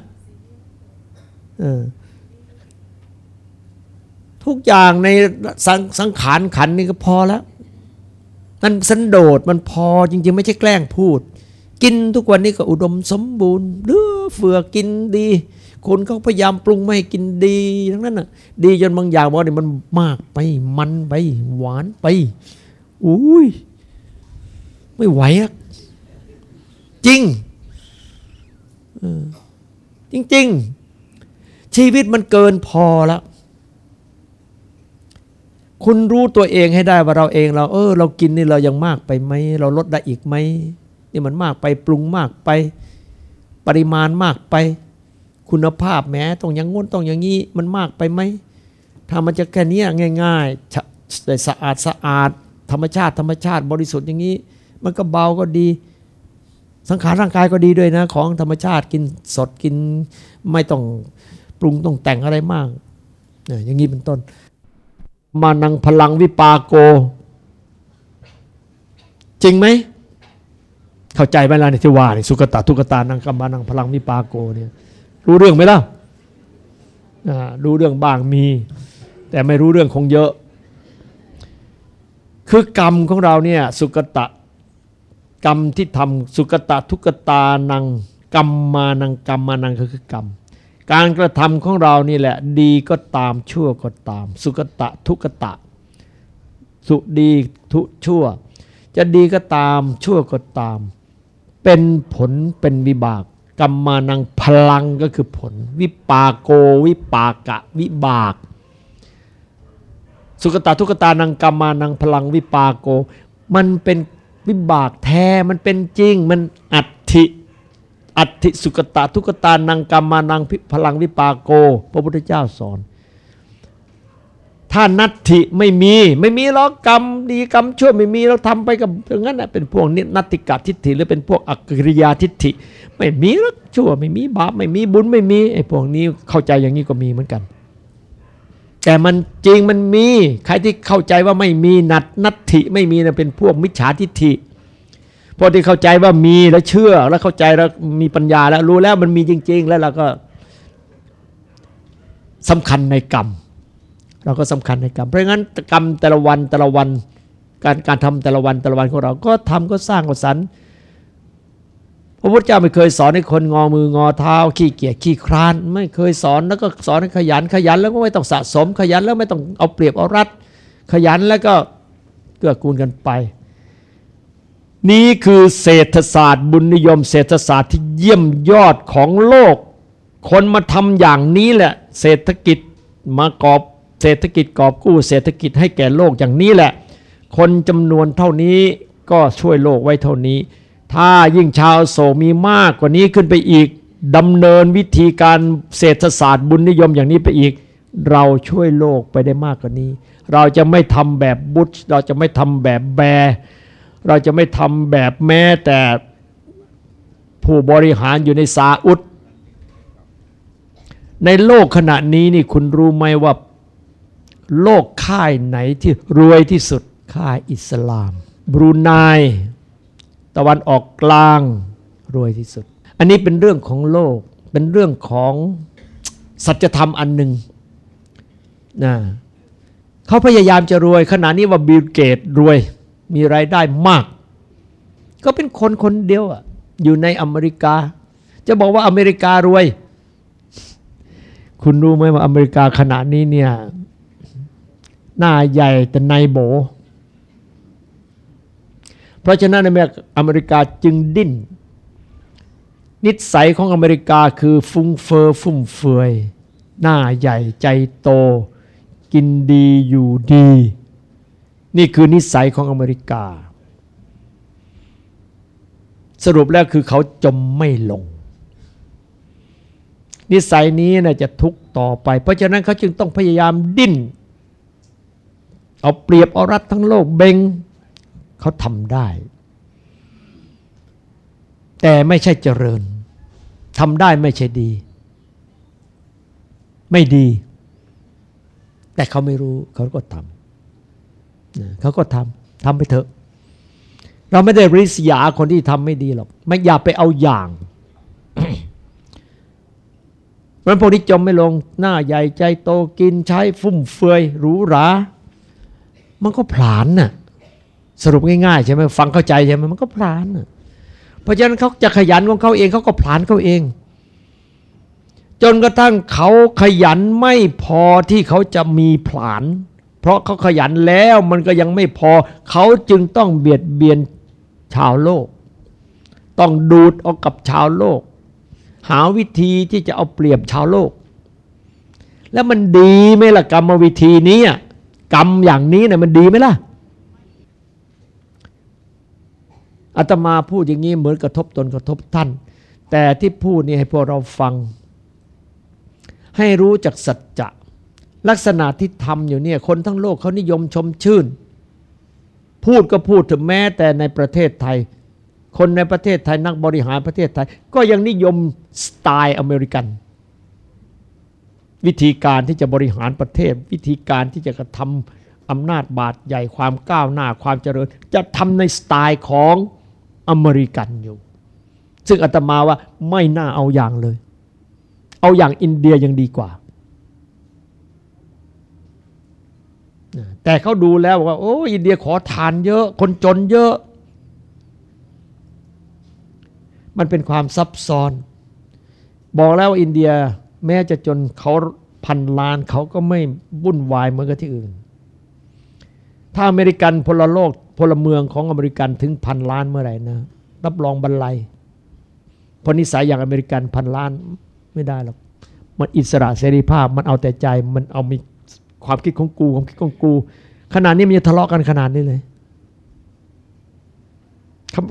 ทุกอย่างในสังสังขารขันนี่ก็พอแล้วนั่นสันโดษมันพอจริง ๆ ไม่ใช่แกล้งพูด กินทุกวันนี้ก็อุดมสมบูรณ์เลือเฟือกินดี คนเขาพยายามปรุงไม่ให้กินดีทั้งนั้นน่ะ ดีจนบางอย่างบอกเนี่ยมันมากไปมันไป หวานไปอุ้ยไม่ไหวอะจริงเออจริง ๆ ชีวิตมันเกินพอแล้วคุณรู้ตัวเองให้ได้ว่าเราเองเรา เออ เรากินนี่เรายังมากไปไหมเราลดได้อีกไหมนี่มันมากไปปรุงมากไป ปริมาณมากไป คุณภาพแม้ต้องอย่างงน้นต้องอย่างนี้มันมากไปไหมถ้ามันจะแค่นี้ง่ายๆแต่สะอาดสะอาด ธรรมชาติธรรมชาติบริสุทธิ์อย่างนี้ มันก็เบาก็ดี สังขารร่างกายก็ดีด้วยนะ ของธรรมชาติกินสดกินไม่ต้องปรุงต้องแต่งอะไรมากอย่างนี้เป็นต้น มานังพลังวิปาโก จริงไหมเข้าใจไหมล่ะในที่ว่านี่สุกตะทุกตานังกัมมานังพลังวิปาโกเนี่ย รู้เรื่องไหมล่ะรู้เรื่องบางมี แต่ไม่รู้เรื่องคงเยอะ คือกรรมของเราเนี่ยสุกตะกรรมที่ทำสุกตะทุกตานังกรรมมานังกรรมมานังก็คือกรรม การกระทำของเรานี่แหละ ดีก็ตามชั่วก็ตาม สุกตะทุกตะ สุดีทุชั่ว จะดีก็ตามชั่วก็ตาม เป็นผลเป็นวิบาก กรรมานังพลังก็คือผล วิปาโกวิปากะวิบาก สุกตาทุกตานังกรรมานังพลังวิปาโก มันเป็นวิบากแท้มันเป็นจริงมันอัตถิอัตถิสุกตาทุกตานังกรรมานังพลังวิปาโก พระพุทธเจ้าสอน ถ้านัตถิไม่มี ไม่มีหรอกกรรมดีกรรมชั่วไม่มีเราทำไปกับอย่างนั้นนะเป็นพวกนินัตติกาทิฏฐิหรือเป็นพวกอักกิริยาทิฏฐิ ไม่มีหรอกชั่วไม่มีบาปไม่มีบุญไม่มีไอ้พวกนี้เข้าใจอย่างนี้ก็มีเหมือนกัน แต่มันจริงมันมีใครที่เข้าใจว่าไม่มีนัตนัตถิไม่มีนะเป็นพวกมิจฉาทิฏฐิพวกที่เข้าใจว่ามีแล้วเชื่อแล้วเข้าใจแล้วมีปัญญาแล้วรู้แล้วมันมีจริง ๆ แล้วเราก็สำคัญในกรรม เราก็สำคัญในกรรม เพราะงั้นกรรมแต่ละวันแต่ละวัน การการทำแต่ละวันแต่ละวันของเรา ก็ทำก็สร้างก็สรรพระพุทธเจ้าไม่เคยสอนให้คนงอมืองอเท้า ขี้เกียจขี้คร้าน ไม่เคยสอนแล้วก็สอนให้ขยันขยันแล้วก็ไม่ต้องสะสม ขยันแล้วไม่ต้องเอาเปรียบเอารัด ขยันแล้วก็เกื้อกูลกันไป นี่คือเศรษฐศาสตร์ บุญนิยม เศรษฐศาสตร์ที่เยี่ยมยอดของโลก คนมาทำอย่างนี้แหละ เศรษฐกิจมากอบ เศรษฐกิจกอบกู้เศรษฐกิจให้แก่โลกอย่างนี้แหละ คนจำนวนเท่านี้ก็ช่วยโลกไว้เท่านี้ ถ้ายิ่งชาวโศกมีมากกว่านี้ขึ้นไปอีกดำเนินวิธีการเศรษฐศาสตร์บุญนิยมอย่างนี้ไปอีก เราช่วยโลกไปได้มากกว่านี้ เราจะไม่ทำแบบบุชเราจะไม่ทำแบบแบร์เราจะไม่ทำแบบแม้แต่ผู้บริหารอยู่ในซาอุดในโลกขณะนี้นี่คุณรู้ไหมว่า โลกค่ายไหนที่รวยที่สุดค่ายอิสลาม บรูไนตะวันออกกลางรวยที่สุด อันนี้เป็นเรื่องของโลก เป็นเรื่องของสัจธรรมอันหนึ่งนะเขาพยายามจะรวยขณะนี้ว่าบิลเกตรวยมีรายได้มาก ก็เป็นคนคนเดียวอะอยู่ในอเมริกา จะบอกว่าอเมริการวย คุณรู้ไหมว่าอเมริกาขณะนี้เนี่ย หน้าใหญ่แต่ในโบ เพราะฉะนั้นอเมริกาจึงดิ้น นิสัยของอเมริกาคือฟุ้งเฟอ้อฟุ่มเฟือย หน้าใหญ่ใจโต กินดีอยู่ดี นี่คือนิสัยของอเมริกา สรุปแล้วคือเขาจมไม่ลงนิสัยนี้นะจะทุกต่อไป เพราะฉะนั้นเขาจึงต้องพยายามดิ้น เอาเปรียบเอารัดทั้งโลกเบงเขาทำได้ แต่ไม่ใช่เจริญทำได้ไม่ใช่ดี ไม่ดี แต่เขาไม่รู้เขาก็ทำเขาก็ทำทำไปเถอะ เราไม่ได้ริษยาคนที่ทำไม่ดีหรอก ไม่อย่าไปเอาอย่างเพราะพวกนี้จมไม่ลงหน้าใหญ่ใจโตกินใช้ฟุ่มเฟือยหรูหรา มันก็ผลานน่ะสรุปง่ายๆใช่ไหมฟังเข้าใจใช่ไหมมันก็พลานน่ะเพราะฉะนั้นเขาจะขยันของเขาเองเขาก็ผลานเขาเอง จนกระทั่งเขาขยันไม่พอที่เขาจะมีผลาน เพราะเขาขยันแล้วมันก็ยังไม่พอ เขาจึงต้องเบียดเบียนชาวโลก ต้องดูดเอากับชาวโลก หาวิธีที่จะเอาเปรียบชาวโลก แล้วมันดีไหมล่ะกรรมวิธีนี้ กรรมอย่างนี้เนี่ยมันดีไหมล่ะอาตมาพูดอย่างนี้เหมือนกระทบตนกระทบท่าน แต่ที่พูดนี่ให้พวกเราฟัง ให้รู้จักสัจจะลักษณะที่ทำอยู่เนี่ยคนทั้งโลกเขานิยมชมชื่น พูดก็พูดถึงแม้แต่ในประเทศไทย คนในประเทศไทยนักบริหารประเทศไทย ก็ยังนิยมสไตล์อเมริกัน วิธีการที่จะบริหารประเทศ วิธีการที่จะกระทำอำนาจบาดใหญ่ความก้าวหน้าความเจริญ จะทำในสไตล์ของอเมริกันอยู่ ซึ่งอาตมาว่าไม่น่าเอาอย่างเลย เอาอย่างอินเดียยังดีกว่า แต่เขาดูแล้วว่า โอ้อินเดียขอทานเยอะ คนจนเยอะ มันเป็นความซับซ้อน บอกแล้วว่าอินเดีย แม้จะจนเขาพันล้านเขาก็ไม่วุ่นวายเหมือนกับที่อื่น ถ้าอเมริกันพลโลกพลเมืองของอเมริกันถึงพันล้านเมื่อไหร่นะ รับรองบรรลัยพอนิสัยอย่างอเมริกันพันล้านไม่ได้หรอกมันอิสระเสรีภาพมันเอาแต่ใจมันเอามีความคิดของกูความคิดของกู ขนาดนี้มันจะทะเลาะกันขนาดนี้เลย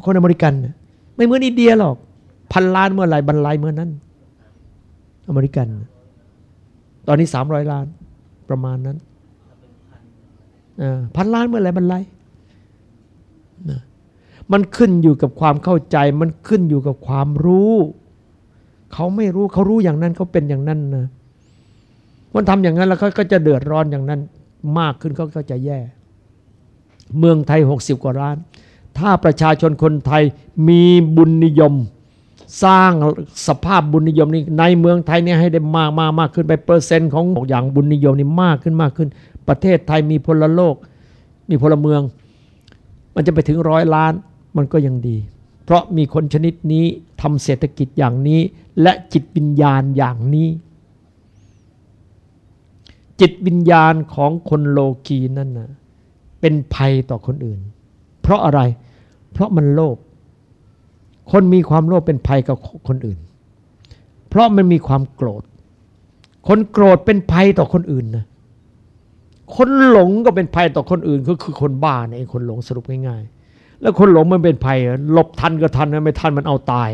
คนอเมริกัน ไม่เหมือนอินเดียหรอก พันล้านเมื่อไหร่บรรลัยเมื่อนั้น อเมริกัน ตอนนี้สามร้อยล้านประมาณนั้นพันล้านเมื่อไรบรรลัยมันขึ้นอยู่กับความเข้าใจ มันขึ้นอยู่กับความรู้ เขาไม่รู้เขารู้อย่างนั้นเขาเป็นอย่างนั้นนะมันทำอย่างนั้นแล้วเขาก็จะเดือดร้อนอย่างนั้น มากขึ้นเขาก็จะแย่ เมืองไทยหกสิบกว่าล้าน ถ้าประชาชนคนไทยมีบุญนิยม สร้างสภาพบุญนิยมนี้ในเมืองไทยเนี่ยให้ได้มากมากมากขึ้นไปเปอร์เซ็นต์ของอย่างบุญนิยมนี่มากขึ้นมากขึ้น ประเทศไทยมีพลโลก มีพลเมือง มันจะไปถึงร้อยล้านมันก็ยังดี เพราะมีคนชนิดนี้ทำเศรษฐกิจอย่างนี้ และจิตวิญญาณอย่างนี้ จิตวิญญาณของคนโลกีนั่นนะเป็นภัยต่อคนอื่น เพราะอะไร เพราะมันโลภ คนมีความโลภเป็นภัยกับคนอื่น เพราะมันมีความโกรธ คนโกรธเป็นภัยต่อคนอื่นนะคนหลงก็เป็นภัยต่อคนอื่นก็คือคนบ้าเนี่ยคนหลงสรุปง่ายๆ แล้วคนหลงมันเป็นภัยหลบทันก็ทันไม่ทันมันเอาตาย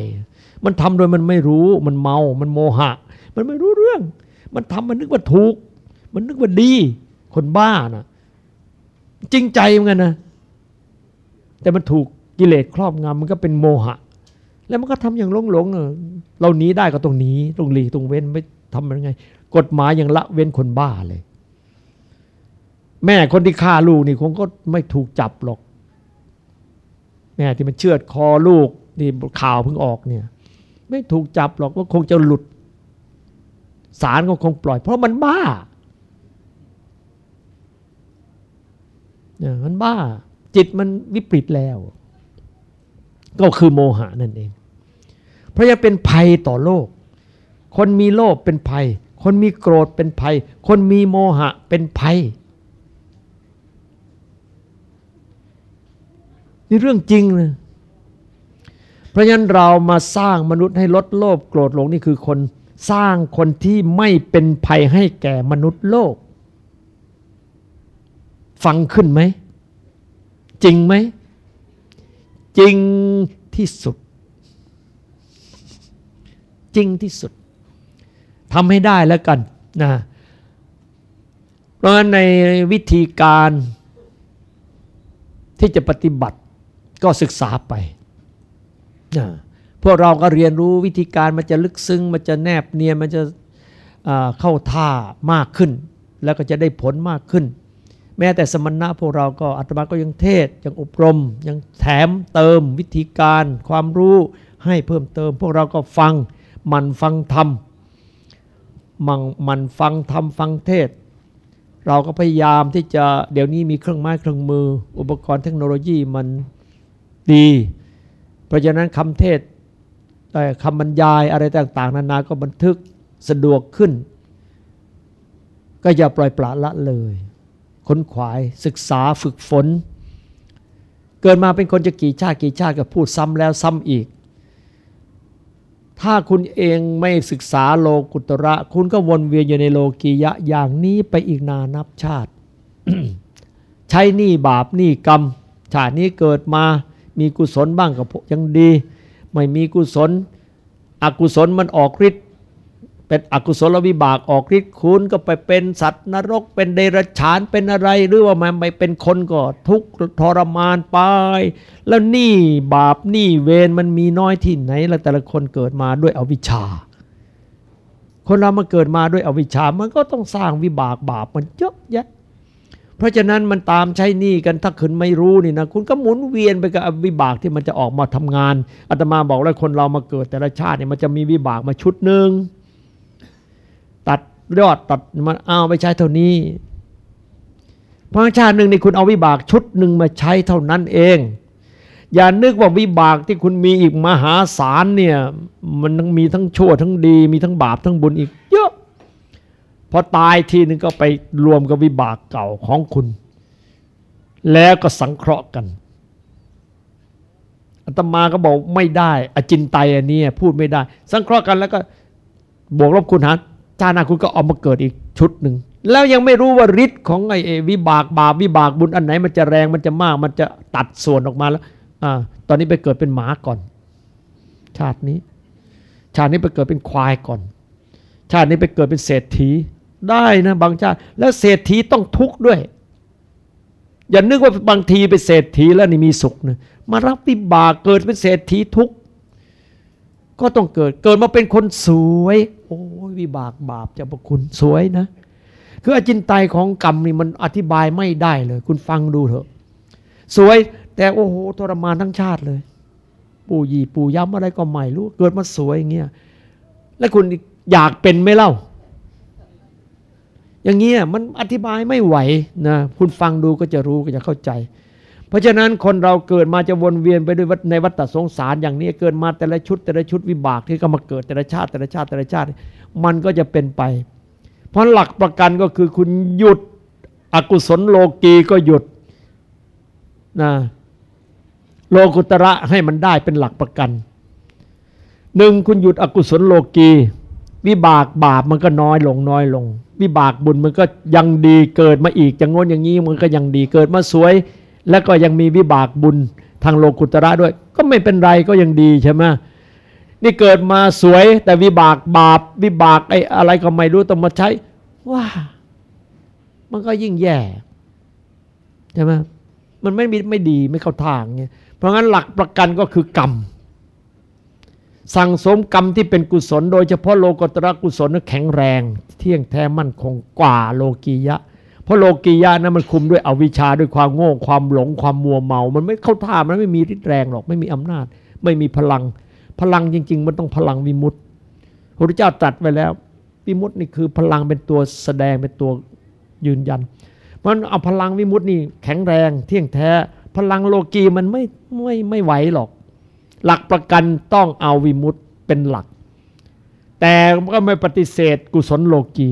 มันทำโดยมันไม่รู้มันเมา มันโมหะ มันไม่รู้เรื่อง มันทำมันนึกว่าถูก มันนึกว่าดี คนบ้านะจริงใจเหมือนกันนะแต่มันถูกกิเลสครอบงำมันก็เป็นโมหะ แล้วมันก็ทำอย่างหลงหลงเราหนีได้ก็ตรงนี้ตรงหลีตรงเว้นไม่ทำยังไง กฎหมายย่างละเว้นคนบ้าเลย แม่คนที่ฆ่าลูกนี่คงก็ไม่ถูกจับหรอก แม่ที่มันเชือดคอลูกนี่ข่าวเพิ่งออกเนี่ย ไม่ถูกจับหรอกว่าคงจะหลุดศาลก็คงปล่อย เพราะมันบ้าเนี่ยมันบ้า จิตมันวิปริตแล้ว ก็คือโมหะนั่นเอง เพราะยังเป็นภัยต่อโลก คนมีโลภเป็นภัย คนมีโกรธเป็นภัย คนมีโมหะเป็นภัย นี่เรื่องจริงเลยเพราะฉะนั้นเรามาสร้างมนุษย์ให้ลดโลภโกรธหลงนี่คือคนสร้างคนที่ไม่เป็นภัยให้แก่มนุษย์โลก ฟังขึ้นไหม จริงไหม จริงที่สุด จริงที่สุดทำให้ได้แล้วกันนะเพราะฉะนั้นในวิธีการที่จะปฏิบัติก็ศึกษาไปนะพวกเราก็เรียนรู้วิธีการมันจะลึกซึ้ง มันจะแนบเนียนมันจะเข้าท่ามากขึ้น แล้วก็จะได้ผลมากขึ้น แม้แต่สมณะพวกเราก็อาตมาก็ยังเทศยังอบรม ยังแถมเติมวิธีการความรู้ให้เพิ่มเติม พวกเราก็ฟังมันฟังธรรมมันมันฟังทำฟังเทศ เราก็พยายามที่จะเดี๋ยวนี้มีเครื่องไม้เครื่องมือ อุปกรณ์เทคโนโลยีมันดี เพราะฉะนั้นคำเทศคำบรรยายอะไรต่าง ๆ นานาก็บันทึกสะดวกขึ้น ก็อย่าปล่อยปละละเลย ค้นขวาย ศึกษาฝึกฝน เกิดมาเป็นคนจะกี่ชาติกี่ชาติก็พูดซ้ำแล้วซ้ำอีก ถ้าคุณเองไม่ศึกษาโลกุตระ คุณก็วนเวียนอยู่ในโลกียะอย่างนี้ไปอีกนานับชาติ ใช้หนี้บาปหนี้กรรม ชาตินี้เกิดมามีกุศลบ้างกับยังดี ไม่มีกุศล อกุศลมันออกฤทธิ เป็นอกุศลวิบากออกฤทธิ์คุณก็ไปเป็นสัตว์นรก เป็นเดรัจฉานเป็นอะไร หรือว่ามันไปเป็นคนก็ทุกข์ทรมานไป แล้วนี่บาปนี่เวรมันมีน้อยที่ไหนแล้วแต่ละคนเกิดมาด้วยอวิชชา คนเรามาเกิดมาด้วยอวิชชามันก็ต้องสร้างวิบากบาปมันเยอะแยะเพราะฉะนั้นมันตามใช้นี่กันถ้าคุณไม่รู้นี่นะคุณก็หมุนเวียนไปกับวิบากที่มันจะออกมาทำงานอาตมาบอกแล้วคนเรามาเกิดแต่ละชาติเนี่ยมันจะมีวิบากมาชุดหนึ่ง ยอดตัดมันเอาไปใช้เท่านี้พระชาติหนึ่งนี่คุณเอาวิบากชุดหนึ่งมาใช้เท่านั้นเอง อย่านึกว่าวิบากที่คุณมีอีกมหาศาลเนี่ยมันทั้งมีทั้งชั่วทั้งดีมีทั้งบาปทั้งบุญอีกเยอะพอตายทีนึงก็ไปรวมกับวิบากเก่าของคุณ แล้วก็สังเคราะห์กันอาตมาก็บอกไม่ได้ อจินไตยอันนี้พูดไม่ได้ สังเคราะห์กันแล้วก็บวกลบคูณหาร ชาติหน้าคุณก็เอามาเกิดอีกชุดหนึ่งแล้วยังไม่รู้ว่าฤทธิ์ของไอ้วิบากบาปวิบากบุญอันไหน มันจะแรงมันจะมากมันจะตัดส่วนออกมาแล้วอ่าตอนนี้ไปเกิดเป็นหมาก่อน ชาตินี้ ชาตินี้ไปเกิดเป็นควายก่อน ชาตินี้ไปเกิดเป็นเศรษฐีได้นะบางชาติ แล้วเศรษฐีต้องทุกข์ด้วย อย่านึกว่าบางทีเป็นเศรษฐีแล้วนี่มีสุขนะมารับวิบากเกิดเป็นเศรษฐีทุกข์ก็ต้องเกิดเกิดมาเป็นคนสวย อ้ยวิบากบาปเจะประคุณสวยนะ คืออจินไตยของกรรมนี่มันอธิบายไม่ได้เลย คุณฟังดูเถอะ สวยแต่โอ้โหทรมานทั้งชาติเลย ปู่ยีปู่ย้ำอะไรก็ไม่รู้ เกิดมาสวยอย่างเงี้ยแล้วคุณอยากเป็นไหมเล่า อย่างเงี้ยมันอธิบายไม่ไหวนะคุณฟังดูก็จะรู้ก็จะเข้าใจ เพราะฉะนั้นคนเราเกิดมาจะวนเวียนไปด้วยในวัฏสงสารอย่างนี้เกิดมาแต่ละชุด แต่ละชุดวิบากที่ก็มาเกิดแต่ละชาติแต่ละชาติแต่ละชาติ มันก็จะเป็นไป เพราะหลักประกันก็คือคุณหยุดอกุศลโลกีก็หยุดนะโลกุตระให้มันได้เป็นหลักประกันหนึ่งคุณหยุดอกุศลโลกีวิบากบาปมันก็น้อยลงน้อยลง วิบากบุญมันก็ยังดีเกิดมาอีกจะงนอย่างนี้มันก็ยังดีเกิดมาสวย แล้วก็ยังมีวิบากบุญทางโลกุตระด้วย ก็ไม่เป็นไรก็ยังดีใช่ไหมนี่เกิดมาสวยแต่วิบากบาป วิบากไอ้อะไรก็ไม่รู้ต้องมาใช้ว้ามันก็ยิ่งแย่ใช่ไหมมันไม่มีไม่ดีไม่เข้าทางเนี่ยเพราะงั้นหลักประกันก็คือกรรม สั่งสมกรรมที่เป็นกุศล โดยเฉพาะโลกุตระกุศลแข็งแรง เที่ยงแท้มั่นคงกว่าโลกียะ เพราะโลกียะนั้นมันคุมด้วยอวิชชาด้วยความโง่ความหลงความมัวเมา มันไม่เข้าท่ามันไม่มีฤทธิ์แรงหรอกไม่มีอำนาจ ไม่มีพลัง พลังจริง ๆ มันต้องพลังวิมุตติพระเจ้าตรัสไว้แล้ว วิมุตตินี่คือพลังเป็นตัวแสดงเป็นตัวยืนยันมันเอาพลังวิมุตตินี่แข็งแรงเที่ยงแท้ พลังโลกีมันไม่ไม่ไม่ไหวหรอก หลักประกันต้องเอาวิมุตติเป็นหลัก แต่ก็ไม่ปฏิเสธกุศลโลกี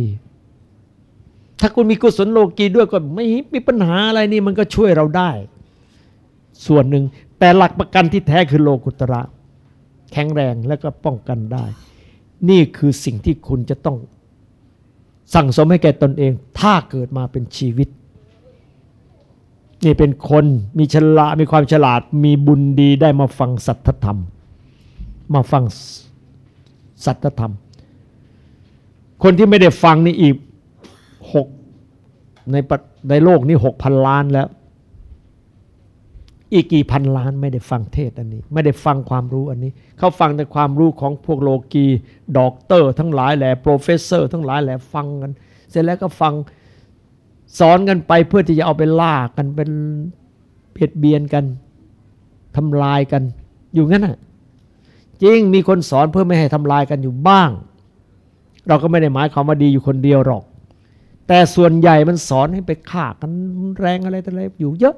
ถ้าคุณมีกุศลโลกีด้วยก็ไม่มีปัญหาอะไรนี่มันก็ช่วยเราได้ ส่วนหนึ่งแต่หลักประกันที่แท้คือโลกุตระ แข็งแรงแล้วก็ป้องกันได้ นี่คือสิ่งที่คุณจะต้องสั่งสมให้แก่ตนเอง ถ้าเกิดมาเป็นชีวิต นี่เป็นคนมีฉลาดมีความฉลาด มีบุญดีได้มาฟังสัทธธรรม มาฟังสัทธธรรม คนที่ไม่ได้ฟังนี่อีก ในในโลกนี้หกพันล้านแล้ว อีกกี่พันล้านไม่ได้ฟังเทศอันนี้ ไม่ได้ฟังความรู้อันนี้ เขาฟังแต่ความรู้ของพวกโลกีด็อกเตอร์ทั้งหลายแหละ professor ทั้งหลายแหละฟังกัน เสร็จแล้วก็ฟังสอนกันไปเพื่อที่จะเอาไปล่ากันเป็นเบียดเบียนกันทำลายกัน อยู่งั้นน่ะจริงมีคนสอนเพื่อไม่ให้ทำลายกันอยู่บ้าง เราก็ไม่ได้หมายความว่าดีอยู่คนเดียวหรอก แต่ส่วนใหญ่มันสอนให้ไปฆ่ากันแรงอะไรต่ออะไรอยู่เยอะ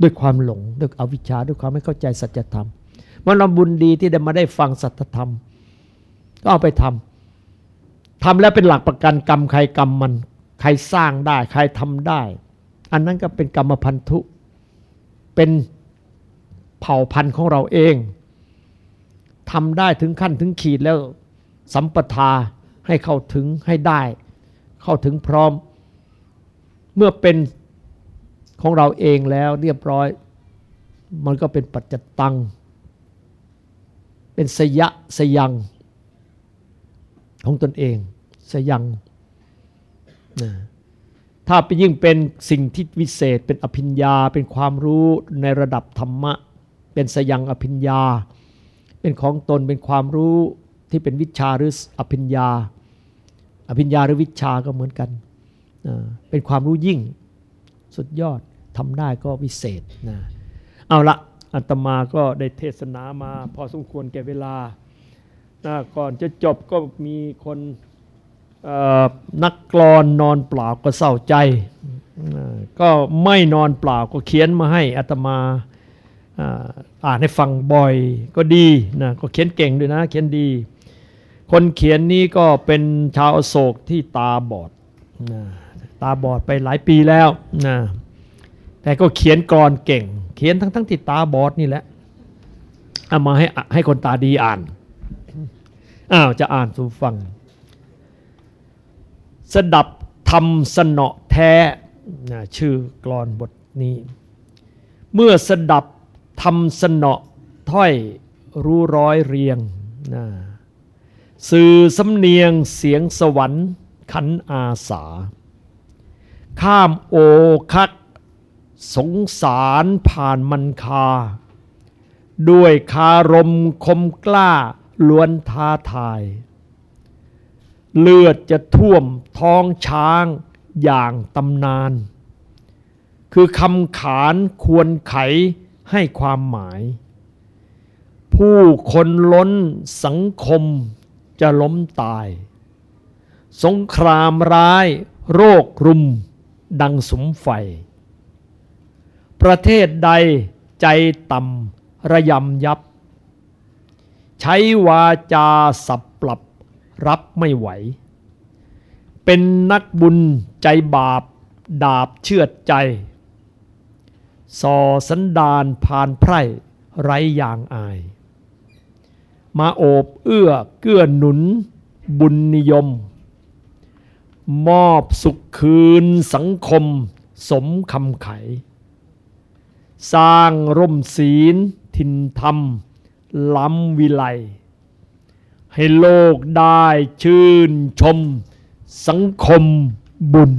ด้วยความหลงด้วยอวิชชาด้วยความไม่เข้าใจสัจธรรมมันเราบุญดีที่ได้มาได้ฟังสัจธรรม ก็เอาไปทำทำแล้วเป็นหลักประกันกรรมใครกรรมมัน ใครสร้างได้ ใครทำได้ อันนั้นก็เป็นกรรมพันธุ เป็นเผ่าพันธุ์ของเราเองทำได้ถึงขั้นถึงขีดแล้วสัมปทาให้เข้าถึงให้ได้ เข้าถึงพร้อม เมื่อเป็นของเราเองแล้วเรียบร้อย มันก็เป็นปัจจตัง เป็นสยะสยัง ของตนเอง สยังนะถ้าไปยิ่งเป็นสิ่งที่วิเศษ เป็นอภิญญา เป็นความรู้ในระดับธรรมะ เป็นสยังอภิญญา เป็นของตนเป็นความรู้ที่เป็นวิชาหรืออภิญญา อภิญญาหรือวิชาก็เหมือนกัน เป็นความรู้ยิ่งสุดยอดทำได้ก็วิเศษนะเอาละอัตมาก็ได้เทศนามาพอสมควรแก่เวลานะก่อนจะจบก็มีคนนักกรอนนอนเปล่าก็เศร้าใจ ก็ไม่นอนเปล่าก็เขียนมาให้อัตมาอ่านให้ฟังบ่อยก็ดีนะก็เขียนเก่งด้วยนะเขียนดี คนเขียนนี้ก็เป็นชาวโศกที่ตาบอดนะตาบอดไปหลายปีแล้วนะแต่ก็เขียนกรอนเก่ง เขียนทั้งทั้งติดตาบอดนี่แหละเอามาให้ให้คนตาดีอ่านอ้าวจะอ่านสู่ฟัง สดับทำสนอแท้นะชื่อกรอนบทนี้ เมื่อสดับทำสนอถ้อยรู้ร้อยเรียงนะ สื่อสำเนียงเสียงสวรรค์ขันอาสา ข้ามโอคัก สงสารผ่านมันคา ด้วยคารมคมกล้าล้วนท้าทาย เลือดจะท่วมท้องช้างอย่างตำนาน คือคำขานควรไขให้ความหมาย ผู้คนล้นสังคม จะล้มตาย สงครามร้าย โรครุม ดังสมไฟ ประเทศใดใจต่ำระยำยับ ใช้วาจาสับปรับรับไม่ไหว เป็นนักบุญใจบาป ดาบเชื่อดใจส่อสันดานผ่านไพร่ ไร้อย่างอาย มาโอบเอื้อเกื้อหนุนบุญนิยม มอบสุขคืนสังคมสมคำไข สร้างร่มศีลทินธรรม ล้ำวิไล ให้โลกได้ชื่นชม สังคมบุญ